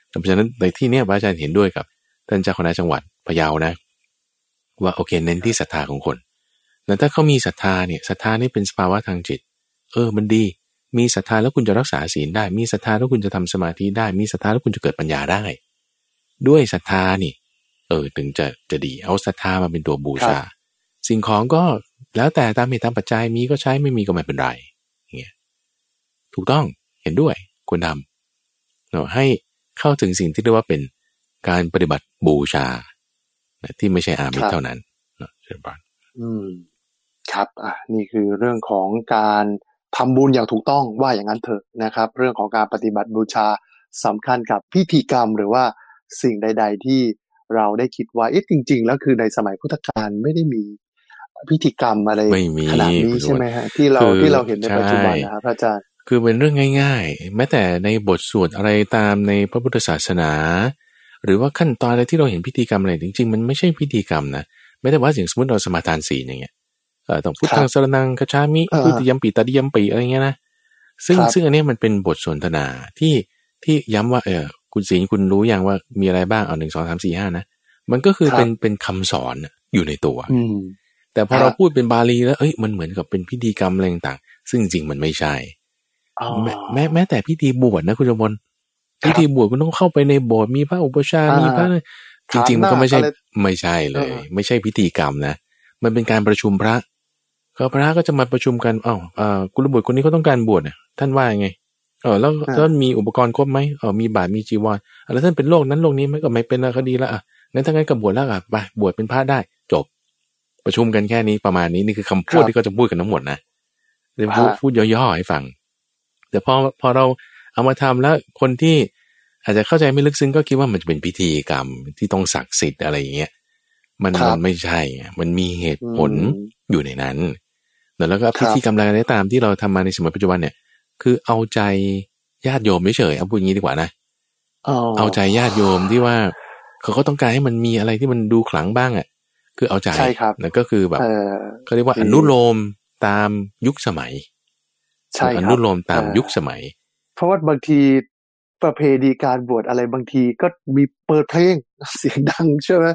B: เพราะฉะนั้นในที่เนี้ยพระอาจารย์เห็นด้วยกับท่านเจ้าคณะจังหวัดพะเยานะ ว่าโอเคเน้นที่ศรัทธาของคนแล้วถ้าเขามีศรัทธาเนี่ยศรัทธานี่เป็นสภาวะทางจิต เออมันดี มีศรัทธาแล้วคุณจะรักษาศีลได้ มีศรัทธาแล้วคุณจะทำสมาธิได้ มีศรัทธาแล้วคุณจะเกิดปัญญาได้ ด้วยศรัทธานี่ เออถึงจะจะดีเอาศรัทธามาเป็นตัวบูชา สิ่งของก็แล้วแต่ตามเหตุตามปัจจัยมีก็ใช้ไม่มีก็ไม่เป็นไรอย่างเงี้ย ถูกต้องเห็นด้วยควรทำเนาะให้เข้าถึงสิ่งที่เรียกว่าเป็นการปฏิบัติบูชานะที่ไม่ใช่อามิส
A: ครับ
B: เท่านั้นเนาะเชิญบาน
A: อืม ครับ อะนี่คือเรื่องของการทำบุญอย่างถูกต้องว่าอย่างนั้นเถอะนะครับ เรื่องของการปฏิบัติบูชาสำคัญกับพิธีกรรมหรือว่าสิ่งใด ๆ ที่เราได้คิดว่าเอ๊ะจริง ๆ แล้วคือในสมัยพุทธกาลไม่ได้มีพิธีกรรมอะไร
B: ไม่มี
A: ขนาดนี้ใช่ไหมฮะที่เรา
B: คือ
A: ที่เราเห็นในปัจจุบัน
B: ใช่
A: นะครับพระอาจารย์
B: คือเป็นเรื่องง่ายๆ แม้แต่ในบทสวดอะไรตามในพระพุทธศาสนา หรือว่าขั้นตอนอะไรที่เราเห็นพิธีกรรมอะไรจริงๆ มันไม่ใช่พิธีกรรมนะไม่ได้ว่าอย่างสมมติเราสมาทานศีลอย่างเงี้ยเออต้องพุทธังสรนังคชามิ
A: อ่า
B: พุทธิยมปีตาดิยมปีอะไรเงี้ยนะซึ่ง
A: ครับ
B: ซึ่งอันเนี้ยมันเป็นบทสนทนาที่ที่ย้ำว่าเออคุณศีลคุณรู้อย่างว่ามีอะไรบ้างเอาหนึ่งสองสามสี่ห้านะมันก็คือ
A: ครับ
B: เป็นเป็นคำสอนน่ะอยู่ในตัว
A: อืม
B: แต่พอ
A: ครับ
B: เราพูดเป็นบาลีแล้วเอ้ยมันเหมือนกับเป็นพิธีกรรมอะไรต่างๆซึ่งจริงๆมันไม่ใช่
A: อ๋อ
B: แม้แม้แม้แต่พิธีบวชนะคุณจมน
A: ครับ
B: พิธีบวชคุณต้องเข้าไปในโบสถ์มีพระอุปชฌาย์
A: อ่ามี
B: มีพระอะไรจริงๆมันก็ไม่ใช่
A: ฐานหน้าอะไร
B: ไม่ใช่เลย
A: เออ
B: ไม่ใช่พิธีกรรมนะมันเป็นการประชุมพระก็พระก็จะมาประชุมกันอ้าวเอ่อกุลบุตรคนนี้เขาต้องการบวชเนี่ยท่านว่ายังไงเออแล้วแล้วมีอุปกรณ์ครบไหมเออมีบาตรมีจีวรอะแล้วท่านเป็นโรคนั้นโรคนี้ไหมก็ไม่เป็นแล้วคดีแล้วอะงั้นถ้างั้นก็บวชแล้วอะไปบวชเป็นพระได้ จบ ประชุมกันแค่นี้ประมาณนี้นี่คือคำพูด
A: ครับ
B: ที่เขาจะพูดกันทั้งหมดนะเดี๋ยวพูด
A: ฮะ
B: พูดย่อๆให้ฟัง แต่พอพอเราเอามาทำแล้วคนที่อาจจะเข้าใจไม่ลึกซึ้งก็คิดว่ามันจะเป็นพิธีกรรมที่ต้องศักดิ์สิทธิ์อะไรอย่างเงี้ยมัน
A: ครับ
B: มันไม่ใช่ไงมันมีเหตุผล
A: อืม
B: อยู่ในนั้น แล้วก็
A: ครับ
B: พิธีกรรมอะไรก็ตามที่เราทำมาในสมัยปัจจุบันเนี่ย คือเอาใจญาติโยมเฉยๆเอาพูดอย่างนี้ดีกว่านะ
A: อ๋อ
B: เอาใจญาติโยมที่ว่าเขาก็ต้องการให้มันมีอะไรที่มันดูขลังบ้างอะ คือเอาใจ
A: ใช่ครับ
B: แล้วก็คือแบบ
A: เออ
B: เขาเรียกว่า
A: คือ
B: อนุโลมตามยุคสมัย
A: ใช่ค
B: อ
A: รับ
B: นุโลมตาม
A: เออ
B: ยุคสมัย
A: เพราะว่าบางทีประเพณีการบวชอะไรบางทีก็มีเปิดเพลงเสียงดังใช่ไหม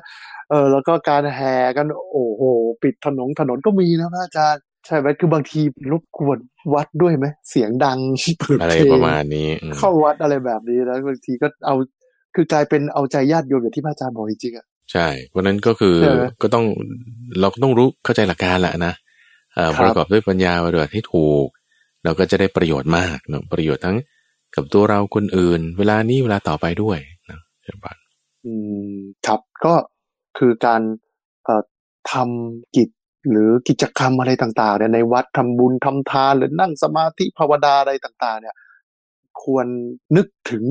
A: เออแล้วก็การแห่กันโอ้โห ปิดถนนถนนก็มีนะพระอาจารย์ใช่ไหมคือบางทีรบกวนวัดด้วยไหมเสียงดังเปิด
B: อะไร
A: เพลง
B: ประมาณนี้อืม
A: เข้าวัดอะไรแบบนี้แล้วบางทีก็เอาคือกลายเป็นเอาใจญาติโยมอย่างที่พระอาจารย์บอกจริงๆอะ
B: ใช่เพราะฉะนั้นก็คือ
A: ใช่ไหม
B: ก็ต้องเราก็ต้องรู้เข้าใจหลักการแหละนะเอ่อ
A: ครับ
B: ประกอบด้วยปัญญาปฏิบัติให้ถูก เราก็จะได้ประโยชน์มากเนอะประโยชน์ทั้งกับตัวเราคนอื่น เวลานี้เวลาต่อไปด้วยนะเช่นกัน
A: อืมครับก็คือการเอ่อทำกิจหรือกิจกรรมอะไรต่างๆเนี่ยในวัดทำบุญทำทานหรือนั่งสมาธิภาวนาอะไรต่างๆ เนี่ย ควรนึกถึง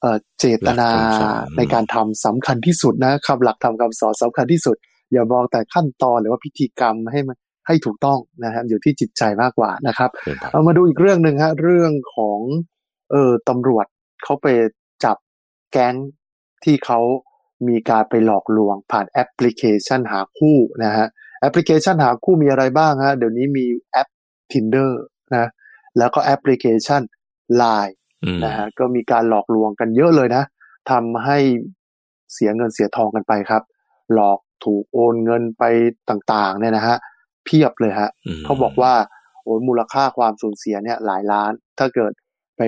A: เอ่อเจตนา
B: หลักคำสอน
A: ในการทำสำคัญที่สุดนะคำหลักธรรมคำสอนสำคัญที่สุด อย่ามองแต่ขั้นตอนหรือว่าพิธีกรรมให้มัน ให้ถูกต้องนะครับอยู่ที่จิตใจมากกว่านะครับ
B: เช่นกัน
A: เอามาดูอีกเรื่องหนึ่งฮะเรื่องของเออตำรวจเขาไปจับแก๊งที่เขามีการไปหลอกลวงผ่านแอปพลิเคชันหาคู่นะฮะแอปพลิเคชันหาคู่มีอะไรบ้างฮะเดี๋ยวนี้มีแอป Tinder นะแล้วก็แอปพลิเคชัน Line
B: อืม
A: นะฮะก็มีการหลอกลวงกันเยอะเลยนะทำให้เสียเงินเสียทองกันไปครับ หลอกถูกโอนเงินไปต่างๆเนี่ยนะฮะ เพียบเลยฮะ
B: ม
A: เขาบอกว่าโอ้ยมูลค่าความสูญเสียเนี่ยหลายล้าน ถ้าเกิดไป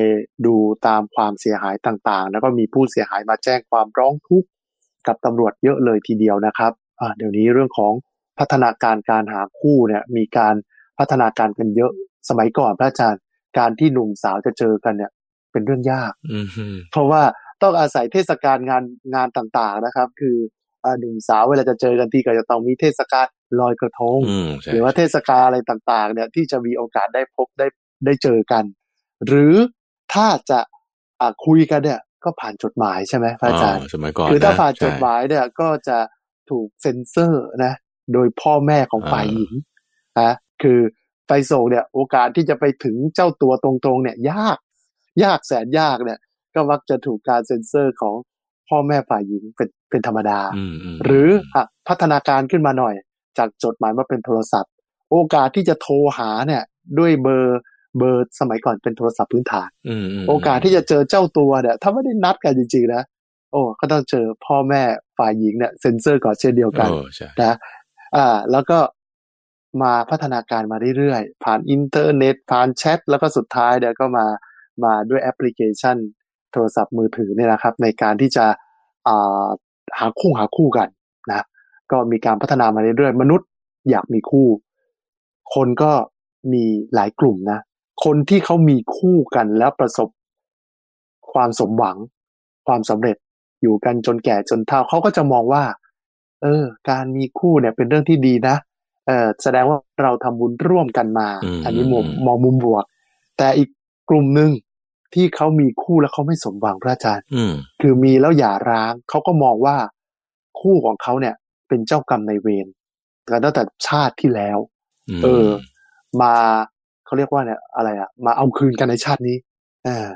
A: ดูตามความเสียหายต่างๆ แล้วก็มีผู้เสียหายมาแจ้งความร้องทุกข์กับตำรวจเยอะเลยทีเดียวนะครับอ่าเดี๋ยวนี้เรื่องของพัฒนาการการหาคู่เนี่ยมีการพัฒนาการกันเยอะสมัยก่อนพระอาจารย์การที่หนุ่มสาวจะเจอกันเนี่ย เป็นเรื่องยาก
B: อืมฮึ
A: เพราะว่าต้องอาศัยเทศกาลงานงานต่างๆนะครับ คืออ่า หนุ่มสาวเวลาจะเจอกันทีก็จะต้องมีเทศกาลลอยกระทง
B: อืมใช่
A: หรือว่าเทศกาลอะไรต่างๆ เนี่ยที่จะมีโอกาสได้พบได้ได้เจอกัน หรือถ้าจะอ่าคุยกันเนี่ยก็ผ่านจดหมายใช่ไหมพระอาจารย์
B: สมัยก่อน
A: คือถ้าะผ่านจด
B: ใช่
A: หมายเนี่ยก็จะถูกเซ็นเซอร์นะ โดยพ่อแม่ของฝ่าย
B: อ่า
A: หญิงนะคือไปส่งเนี่ยโอกาสที่จะไปถึงเจ้าตัวตรงๆ เนี่ยยาก ยากแสนยากเนี่ย ก็มักจะถูกการเซ็นเซอร์ของ พ่อแม่ฝ่ายหญิงเป็นเป็นธรรมดา
B: อืมอืม
A: หรืออะพัฒนาการขึ้นมาหน่อย จากจดหมายมาเป็นโทรศัพท์ โอกาสที่จะโทรหาเนี่ย ด้วยเบอร์เบอร์สมัยก่อนเป็นโทรศัพท์พื้นฐาน
B: อืมม
A: โอกาสที่จะเจอเจ้าตัวเนี่ยถ้าไม่ได้นัดกันจริงๆนะโอ้ก็ต้องเจอพ่อแม่ฝ่ายหญิงเนี่ยเซ็นเซอร์ก่อนเช่นเดียวกัน
B: เออใช่
A: นะอ่า แล้วก็มาพัฒนาการมาเรื่อยๆ ผ่านอินเทอร์เน็ต ผ่านแชท แล้วก็สุดท้ายเดี๋ยวก็มามาด้วยแอปพลิเคชัน โทรศัพท์มือถือเนี่ยนะครับ ในการที่จะอ่าหาคู่หาคู่กันนะก็มีการพัฒนามาเรื่อยๆมนุษย์อยากมีคู่ คนก็มีหลายกลุ่มนะ คนที่เขามีคู่กันแล้วประสบความสมหวัง ความสำเร็จอยู่กันจนแก่จนเฒ่าเขาก็จะมองว่า เออ การมีคู่เนี่ยเป็นเรื่องที่ดีนะเออแสดงว่าเราทำบุญร่วมกันมา
B: อืม
A: อันนี้มุม
B: อืม
A: มองมุมบวก แต่อีกกลุ่มหนึ่ง ที่เขามีคู่แล้วเขาไม่สมหวังพระอาจารย์
B: อืม
A: คือมีแล้วหย่าร้างเขาก็มองว่าคู่ของเขาเนี่ย เป็นเจ้ากรรมในายเวรกันตั้งแต่ชาติที่แล้ว
B: ม
A: เออ มาเขาเรียกว่าเนี่ยอะไรอะมาเอาคืนกันในชาตินี้อ่า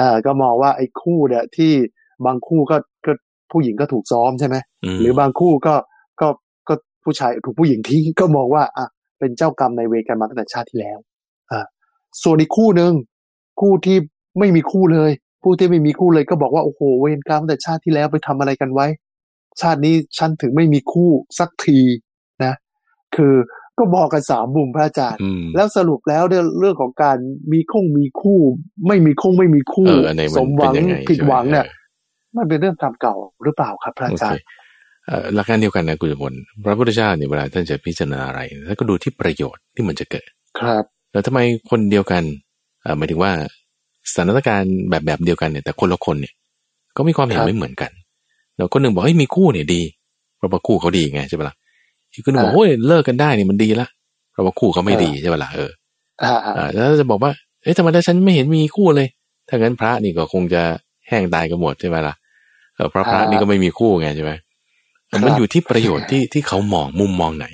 A: อ่าก็มองว่าไอ้คู่เนี่ยที่บางคู่ก็ก็ผู้หญิงก็ถูกซ้อมใช่ไหม
B: ม
A: หรือบางคู่ก็ก็ก็ผู้ชายถูกผู้หญิงทิ้งก็มองว่าอะเป็นเจ้ากรรมในายเวรกันมาตั้งแต่ชาติที่แล้วอ่าส่วนอีกคู่หนึ่งคู่ที่ ไม่มีคู่เลย ผู้ที่ไม่มีคู่เลยก็บอกว่า โอ้โหเวรกรรมตั้งแต่ชาติที่แล้วไปทำอะไรกันไว้ ชาตินี้ฉันถึงไม่มีคู่สักทีนะ คือก็บอกกันสามมุมพระอาจารย์
B: อืม
A: แล้วสรุปแล้วเนี่ยเรื่องของการมีคงมีคู่ ไม่มีคงไม่มีคู่
B: เอออันไหนมัน
A: สมหวัง
B: เป็นยังไง
A: ผิดหวัง
B: ใช่ไหม
A: เนี่ย
B: เออ
A: มันเป็นเรื่องกรรมเก่าหรือเปล่าครับพระ
B: โอ
A: อา
B: เค
A: จารย์
B: เอ่อหลักการเดียวกันนะคุณสมพลพระพุทธเจ้าเนี่ยเวลาท่านจะพิจารณาอะไรท่านก็ดูที่ประโยชน์ที่มันจะเกิด
A: ครับ
B: แล้วทำไมคนเดียวกันเอ่อหมายถึงว่า สถานการณ์แบบแบบเดียวกันเนี่ยแต่คนละคนเนี่ย ก็มีความเห็น
A: ครับ
B: ไม่เหมือนกันแล้วคนหนึ่งบอกเฮ้ยมีคู่เนี่ยดีเพราะว่าคู่เขาดีไงใช่ปะล่ะอีกคนหนึ่งบอก
A: อ่า
B: โอ้ยเลิกกันได้เนี่ยมันดีละเพราะว่าคู่เขาไม่ดีใช่ปะล่ะเออ
A: อ่าอ่า
B: อ่าแล้วจะบอกว่าเอ๊ะทำไมถ้าฉันไม่เห็นมีคู่เลยถ้างั้นพระนี่ก็คงจะแห้งตายกันหมดใช่ไหมล่ะเออเพราะพระนี่ก็ไม่มีคู่ไงใช่ไหมมันอยู่ที่ประโยชน์ที่ที่เขามองมุมมองไหน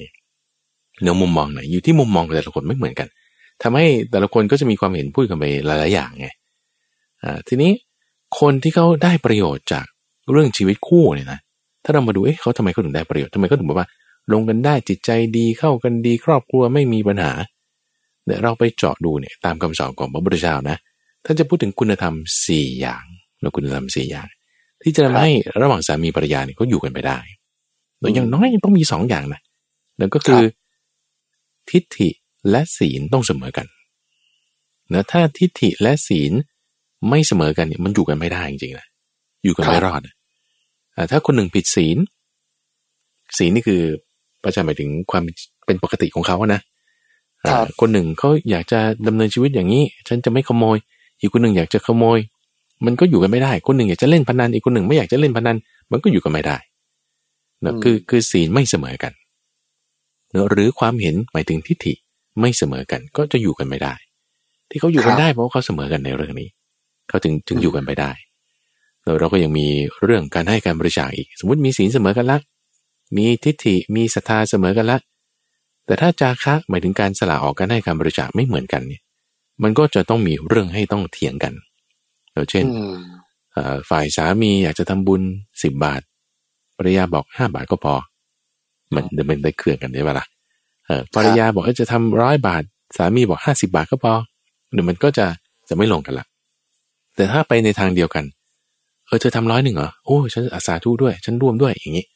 B: เนื้อมุมมองไหนอยู่ที่มุมมองของแต่ละคนไม่เหมือนกันทำให้แต่ละคนก็จะมีความเห็นพูดกันไปหลายๆอย่างไงอ่า ทีนี้คนที่เขาได้ประโยชน์จากเรื่องชีวิตคู่เนี่ยนะถ้าเรามาดูเอ๊ะเขาทำไมเขาถึงได้ประโยชน์ทำไมเขาถึงบอกว่า ลงกันได้จิตใจดีเข้ากันดี ครอบครัวไม่มีปัญหาเนี่ยเราไปเจาะดูเนี่ยตามคำสอนของพระพุทธเจ้านะท่านจะพูดถึงคุณธรรมสี่อย่างนะคุณธรรมสี่อย่าง ที่จะทำให้ระหว่างสามีภรรยาเนี่ยเขาอยู่กันไปได้โดยอย่างน้อยยังต้องมีสองอย่างนะนั่นก็คือ ทิฏฐิและศีลต้องเสมอกันนะถ้าทิฏฐิและศีล ไม่เสมอกันเนี่ยมันอยู่กันไม่ได้จริงๆนะอยู่กันไม่รอดนะอ่าถ้าคนหนึ่งผิดศีล ศีลนี่คือประจาหมายถึงความเป็นปกติของเขาอะนะ
A: ครับ
B: อ่าคนหนึ่งเขาอยากจะดำเนินชีวิตอย่างนี้ ฉันจะไม่ขโมย อีกคนหนึ่งอยากจะขโมย มันก็อยู่กันไม่ได้ คนหนึ่งอยากจะเล่นพนัน อีกคนหนึ่งไม่อยากจะเล่นพนัน มันก็อยู่กันไม่ได้เนอะ
A: อืม
B: คือคือศีลไม่เสมอกันเนอะหรือความเห็นหมายถึงทิฏฐิไม่เสมอกัน ก็จะอยู่กันไม่ได้ ที่เขาอยู่กันได้เพราะว่าเขาเสมอกันในเรื่องนี้ เขาถึงถึงอยู่กันไปได้ แล้วเราก็ยังมีเรื่องการให้การบริจาคอีก สมมติมีศีลเสมอกันละมีทิฏฐิมีศรัทธาเสมอกันละแต่ถ้าจาคะหมายถึงการสละออกการให้การบริจาคไม่เหมือนกันเนี่ย มันก็จะต้องมีเรื่องให้ต้องเถียงกันเช่น
A: อืม
B: เอ่อฝ่ายสามีอยากจะทำบุญสิบบาทภรรยาบอกห้าบาทก็พอ มันเดี๋ยวมันได้เครื่องกันได้ปะล่ะเออภรรยาบอกว่าจะทำร้อยบาท สามีบอกห้าสิบาทก็พอเดี๋ยวมันก็จะจะไม่ลงกันละ แต่ถ้าไปในทางเดียวกัน เออเธอทำร้อยหนึ่งเหรอ โอ้ฉันอาสาธุด้วย ฉันร่วมด้วยอย่างนี้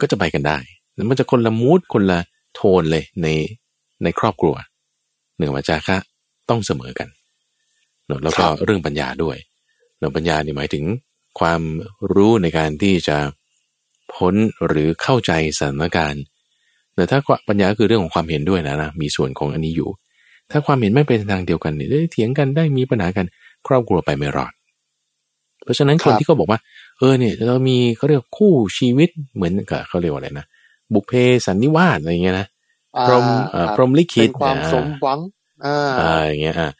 B: ก็จะไปกันได้แล้วมันจะคนละมูดคนละโทนเลยในในครอบครัวหนึ่งวาจาคะต้องเสมอกันเนอะแล้วก็
A: ครับ
B: เรื่องปัญญาด้วยเรื่องปัญญานี่หมายถึงความรู้ในการที่จะพ้นหรือเข้าใจสถานการณ์แต่ถ้าปัญญาคือเรื่องของความเห็นด้วยนะนะมีส่วนของอันนี้อยู่ ถ้าความเห็นไม่เป็นทางเดียวกันเนี่ยได้เถียงกันได้มีปัญหากัน ครอบครัวไปไม่รอด เพราะฉะนั้น
A: ค
B: ครับนที่เขาบอกว่า เออเนี่ยเรามีเขาเรียกคู่ชีวิตเหมือนกับเขาเรียกว่าอะไรนะบุพเพสันนิวาสอะไรเงี้ยนะ
A: อ่า
B: พรหมเอ่อ
A: ครับ
B: พรหมลิขิ
A: เป็
B: ต
A: นความ
B: อ่า
A: สมหวังอ่า
B: อ่าอย่างเงี้ยอะ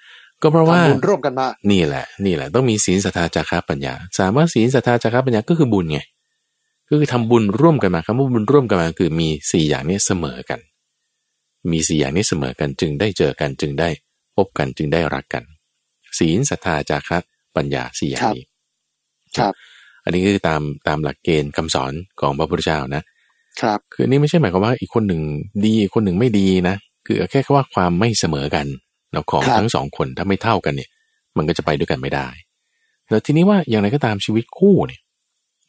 B: ก็เพราะว่า
A: ทำบุญร่วมกันมา
B: นี่แหละ นี่แหละ ต้องมีศีลศรัทธาจาระปัญญา สามารถศีลศรัทธาจาระปัญญาก็คือบุญไงก็คือทำบุญร่วมกันมาคำว่าบุญร่วมกันมาคือมีสี่อย่างนี้เสมอกัน มีสี่อย่างนี้เสมอกันจึงได้เจอกันจึงได้พบกันจึงได้รักกัน ศีลศรัทธาจาระปัญญาสี่อย่างนี้
A: ครับ
B: อันนี้คือตามตามหลักเกณฑ์คำสอนของพระพุทธเจ้านะ
A: ครับ
B: คืออันนี่ไม่ใช่หมายความว่าอีกคนหนึ่งดีอีกคนหนึ่งไม่ดีนะคือแค่ว่าความไม่เสมอกันเราของ
A: ครับ
B: ทั้งสองคนถ้าไม่เท่ากันเนี่ย มันก็จะไปด้วยกันไม่ได้แล้วทีนี้ว่าอย่างไรก็ตามชีวิตคู่เนี่ย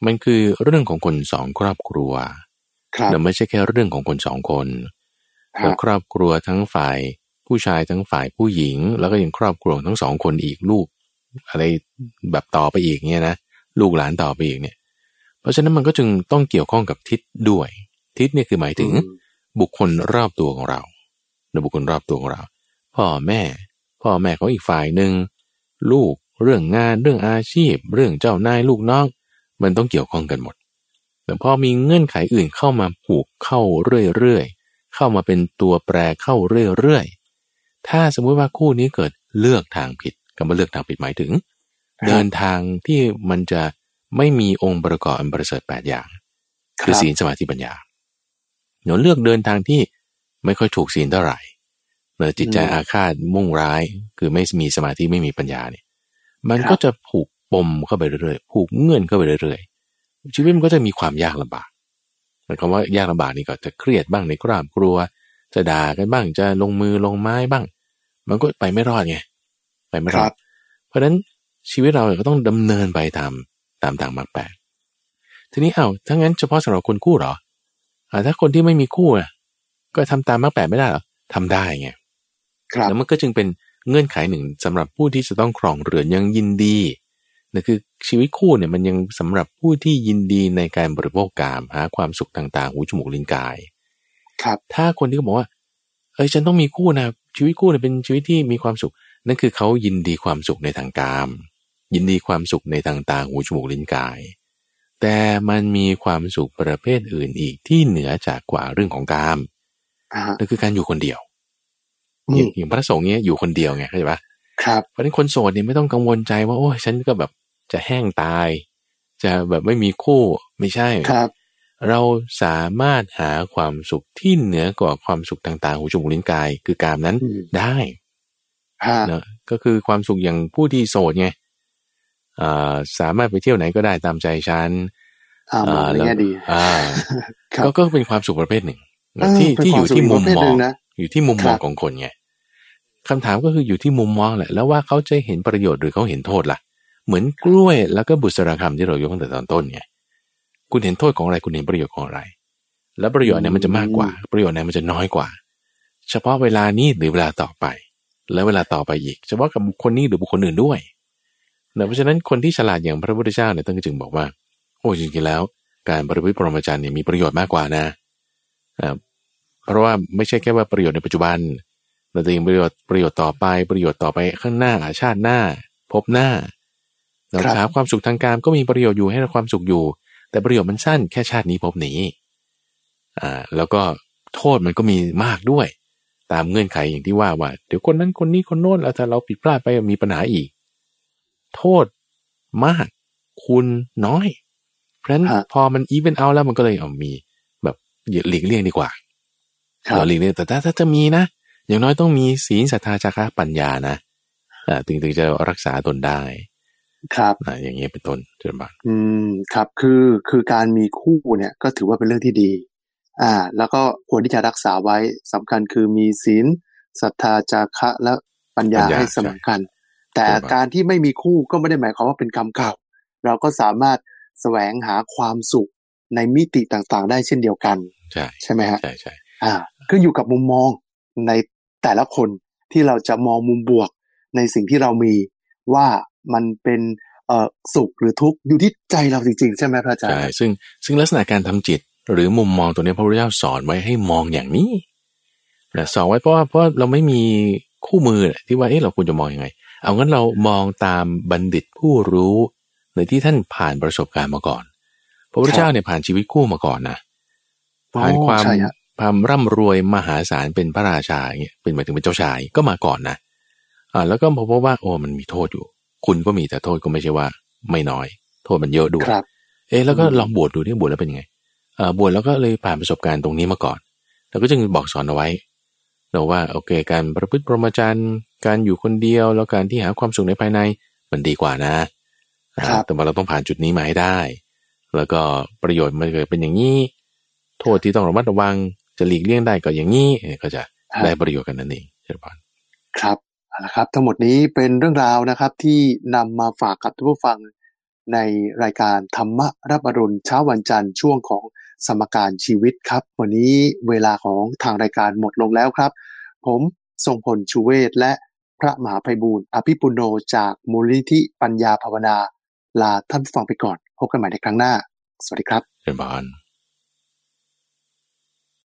B: มันคือเรื่องของคนสองครอบครัว
A: ครับ
B: แต่ไม่ใช่แค่เรื่องของคนสองคน
A: ฮะ
B: แล้วครอบครัวทั้งฝ่าย ผู้ชายทั้งฝ่ายผู้หญิง แล้วก็ยังครอบครัวทั้งสองคนอีกลูก อะไรแบบต่อไปอีกเนี่ยนะลูกหลานต่อไปอีกเนี่ย เพราะฉะนั้นมันก็จึงต้องเกี่ยวข้องกับทิศด้วย ทิศเนี่ยคือหมายถึง
A: อืม
B: บุคคลรอบตัวของเราหรือบุคคลรอบตัวของเรา พ่อแม่ พ่อแม่ของอีกฝ่ายหนึ่งลูกเรื่องงานเรื่องอาชีพ เรื่องเจ้านายลูกน้องมันต้องเกี่ยวข้องกันหมด แต่พอมีเงื่อนไขอื่นเข้ามาผูกเข้าเรื่อยๆเข้ามาเป็นตัวแปรเข้าเรื่อยๆ ถ้าสมมุติว่าคู่นี้เกิดเลือกทางผิดคำว่าเลือกทางผิดหมายถึง เดินทางที่มันจะไม่มีองค์ประกอบอันประเสริฐแปดอย่าง คือศีลสมาธิปัญญาหนูเลือกเดินทางที่ไม่ค่อยถูกศีลเท่าไหร่เนือจิตใจอาฆาตมุ่งร้าย คือไม่มีสมาธิไม่มีปัญญาเนี่ย มันก็จะผูกปมเข้าไปเรื่อยๆ ผูกเงื่อนเข้าไปเรื่อยๆ ชีวิตมันก็จะมีความยากลำบากหมายความว่ายากลำบากนี่ก็จะเครียดบ้างในครอบครัว จะด่ากันบ้างจะลงมือลงไม้บ้าง มันก็ไปไม่รอดไงไปไม่รอด เพราะฉะนั้นชีวิตเราก็ต้องดำเนินไปตามตามทางมรรคแปดทีนี้เอา้าถ้างั้นเฉพาะสำหรับคนคู่หรออ่าถ้าคนที่ไม่มีคู่อะ ก็ทำตามมรรคแปดไม่ได้หรอทำได้ไงแล้วมันก็จึงเป็นเงื่อนไขหนึ่งสำหรับผู้ที่จะต้องครองเรือนยังยินดีนั่นคือชีวิตคู่เนี่ยมันยังสำหรับผู้ที่ยินดีในการบริโภคกามหาความสุขต่างๆ หูจมูกลิ้นกาย
A: ครับ
B: ถ้าคนที่เขาบอกว่า เอ้ยฉันต้องมีคู่นะชีวิตคู่เนี่ยเป็นชีวิตที่มีความสุข นั่นคือเขายินดีความสุขในทางกาม ยินดีความสุขในทางตาหูจมูกลิ้นกาย แต่มันมีความสุขประเภทอื่นอีกที่เหนือจากกว่าเรื่องของกามนั่นคือการอยู่คนเดียวอย่างพระสงฆ์เนี้ยอยู่คนเดียวไงเข้าใจปะ
A: ครับ
B: เพราะฉะนั้นคนโสดเนี่ยไม่ต้องกังวลใจว่าโอ้ยฉันก็แบบจะแห้งตาย จะแบบไม่มีคู่ไม่ใช่
A: ครับ
B: เราสามารถหาความสุขที่เหนือกว่าความสุขต่างๆหูจมูกลิ้นกาย คือกามนั้นได้เนอะก็คือความสุขอย่างผู้ที่โสดไงสามารถไปเที่ยวไหนก็ได้ตามใจฉัน
A: อ่าแล้วดี
B: อ่าก็ก็เป็นความสุขประเภทหนึ่งที่ที่อยู่ที่มุมมองอยู่ที่มุมมองของคนไงคำถามก็คืออยู่ที่มุมมองแหละ แล้วว่าเขาจะเห็นประโยชน์หรือเขาเห็นโทษล่ะ เหมือนกล้วยแล้วก็บุษราคำที่เรายกตั้งแต่ตอนต้นไง คุณเห็นโทษของอะไรคุณเห็นประโยชน์ของอะไร แล้วประโยชน์เนี่ยมันจะมากกว่า ประโยชน์เนี่ยมันจะน้อยกว่า เฉพาะเวลานี้หรือเวลาต่อไป แล้วเวลาต่อไปอีก เฉพาะกับบุคคลนี้หรือบุคคลอื่นด้วยเพราะฉะนั้นคนที่ฉลาดอย่างพระพุทธเจ้าเนี่ยต้องจึงบอกว่า โอ้จริงๆแล้ว การบริพฤติปรมจันเนี่ยมีประโยชน์มากกว่านะเพราะว่าไม่ใช่แค่ว่าประโยชน์ในปัจจุบันเราจะยังประโยชน์ประโยชน์ต่อไปประโยชน์ต่อไปข้างหน้าชาติหน้า พบหน้าเราหาความสุขทางการก็มีประโยชน์อยู่ให้เราความสุขอยู่ แต่ประโยชน์มันสั้นแค่ชาตินี้พบนี้อ่าแล้วก็โทษมันก็มีมากด้วย ตามเงื่อนไขอย่างที่ว่าว่าเดี๋ยวคนนั้นคนนี้คนโน้นแล้วถ้าเราผิดพลาดไปมีปัญหาอีก โทษมาก คุณน้อย เพราะฉะนั้นพอมันอีเวนเอาแล้วมันก็เลยเอามี แบบหลีกเลี่ยงดีกว่าเราหลีกเลี่ยงแต่ถ้าถ้าจะมีนะอย่างน้อยต้องมีศีลศรัทธาจาระปัญญานะอ่าถึงถึงจะรักษาตนได้
A: ครับ
B: อ่าอย่างเงี้ยเป็นต้นเจริญบาน
A: อืมครับคือคือการมีคู่เนี่ยก็ถือว่าเป็นเรื่องที่ดี อ่า แล้วก็ควรที่จะรักษาไว้สำคัญคือมีศีลศรัทธาจาระและปัญญาให้สำคัญแต่การที่ไม่มีคู่ก็ไม่ได้หมายความว่าเป็นกรรมเก่า เราก็สามารถแสวงหาความสุขในมิติต่างๆ ได้เช่นเดียวกัน
B: ใช่
A: ใช่ไหมฮะ
B: ใช่ใช่
A: อ่าก็อยู่กับมุมมองในแต่ละคนที่เราจะมองมุมบวกในสิ่งที่เรามีว่า มันเป็นเอ่อสุขหรือทุกข์อยู่ที่ใจเราจริงๆ ใช่ไหมพระอาจารย์ใช่
B: ซึ่งซึ่งลักษณะการทำจิต หรือมุมมองตัวนี้พระพุทธเจ้าสอนไว้ให้มองอย่างนี้นะสอนไว้เพราะว่าเพราะเราไม่มีคู่มือที่ว่าเอ๊ะเราควรจะมองอยังไง เอางั้นเรามองตามบัณฑิตผู้รู้หรือที่ท่านผ่านประสบการณ์มาก่อน พระพุทธเจ้าเนี่ยผ่านชีวิตคู่มาก่อนนะผ่านความความร่ำรวยมหาศาลเป็นพระราชาเงี้ยเป็นหมายถึงเป็นเจ้าชายก็มาก่อนนะอ่าแล้วก็พบว่าโอ้มันมีโทษอยู่ คุณก็มีแต่โทษก็ไม่ใช่ว่า ไม่น้อย โทษมันเยอะด้วยเอ๊แล้วก็ลองบวชดูที่บวชแล้วเป็นยังไงอ่าบวชแล้วก็เลยผ่านประสบการณ์ตรงนี้มาก่อนแล้วก็จึงบอกสอนเอาไว้เราว่าโอเคการประพฤติพรหมจรรย์การอยู่คนเดียวแล้วการที่หาความสุขในภายในมันดีกว่านะแต่ว่าเราต้องผ่านจุดนี้มาให้ได้ แล้วก็ประโยชน์มันเกิดเป็นอย่างนี้ โทษที่ต้องระมัดระวังจะหลีกเลี่ยงได้ก็อย่างนี้ก็จะได้ประโยชน์กันนั่นเองเช่นกัน
A: ครับ เอาละครับ ทั้งหมดนี้เป็นเรื่องราวนะครับที่นำมาฝากกับทุกผู้ฟังในรายการธรรมรับอรุณเช้าวันจันทร์ช่วงของสมการชีวิตครับ วันนี้เวลาของทางรายการหมดลงแล้วครับ ผมทรงพลชูเวศและพระมหาภัยบูรณ์อภิปุโนจากมูลนิธิปัญญาภาวนา ลาท่านฟังไปก่อน พบกันใหม่ในครั้งหน้า สวัสดีครับ
B: เบาน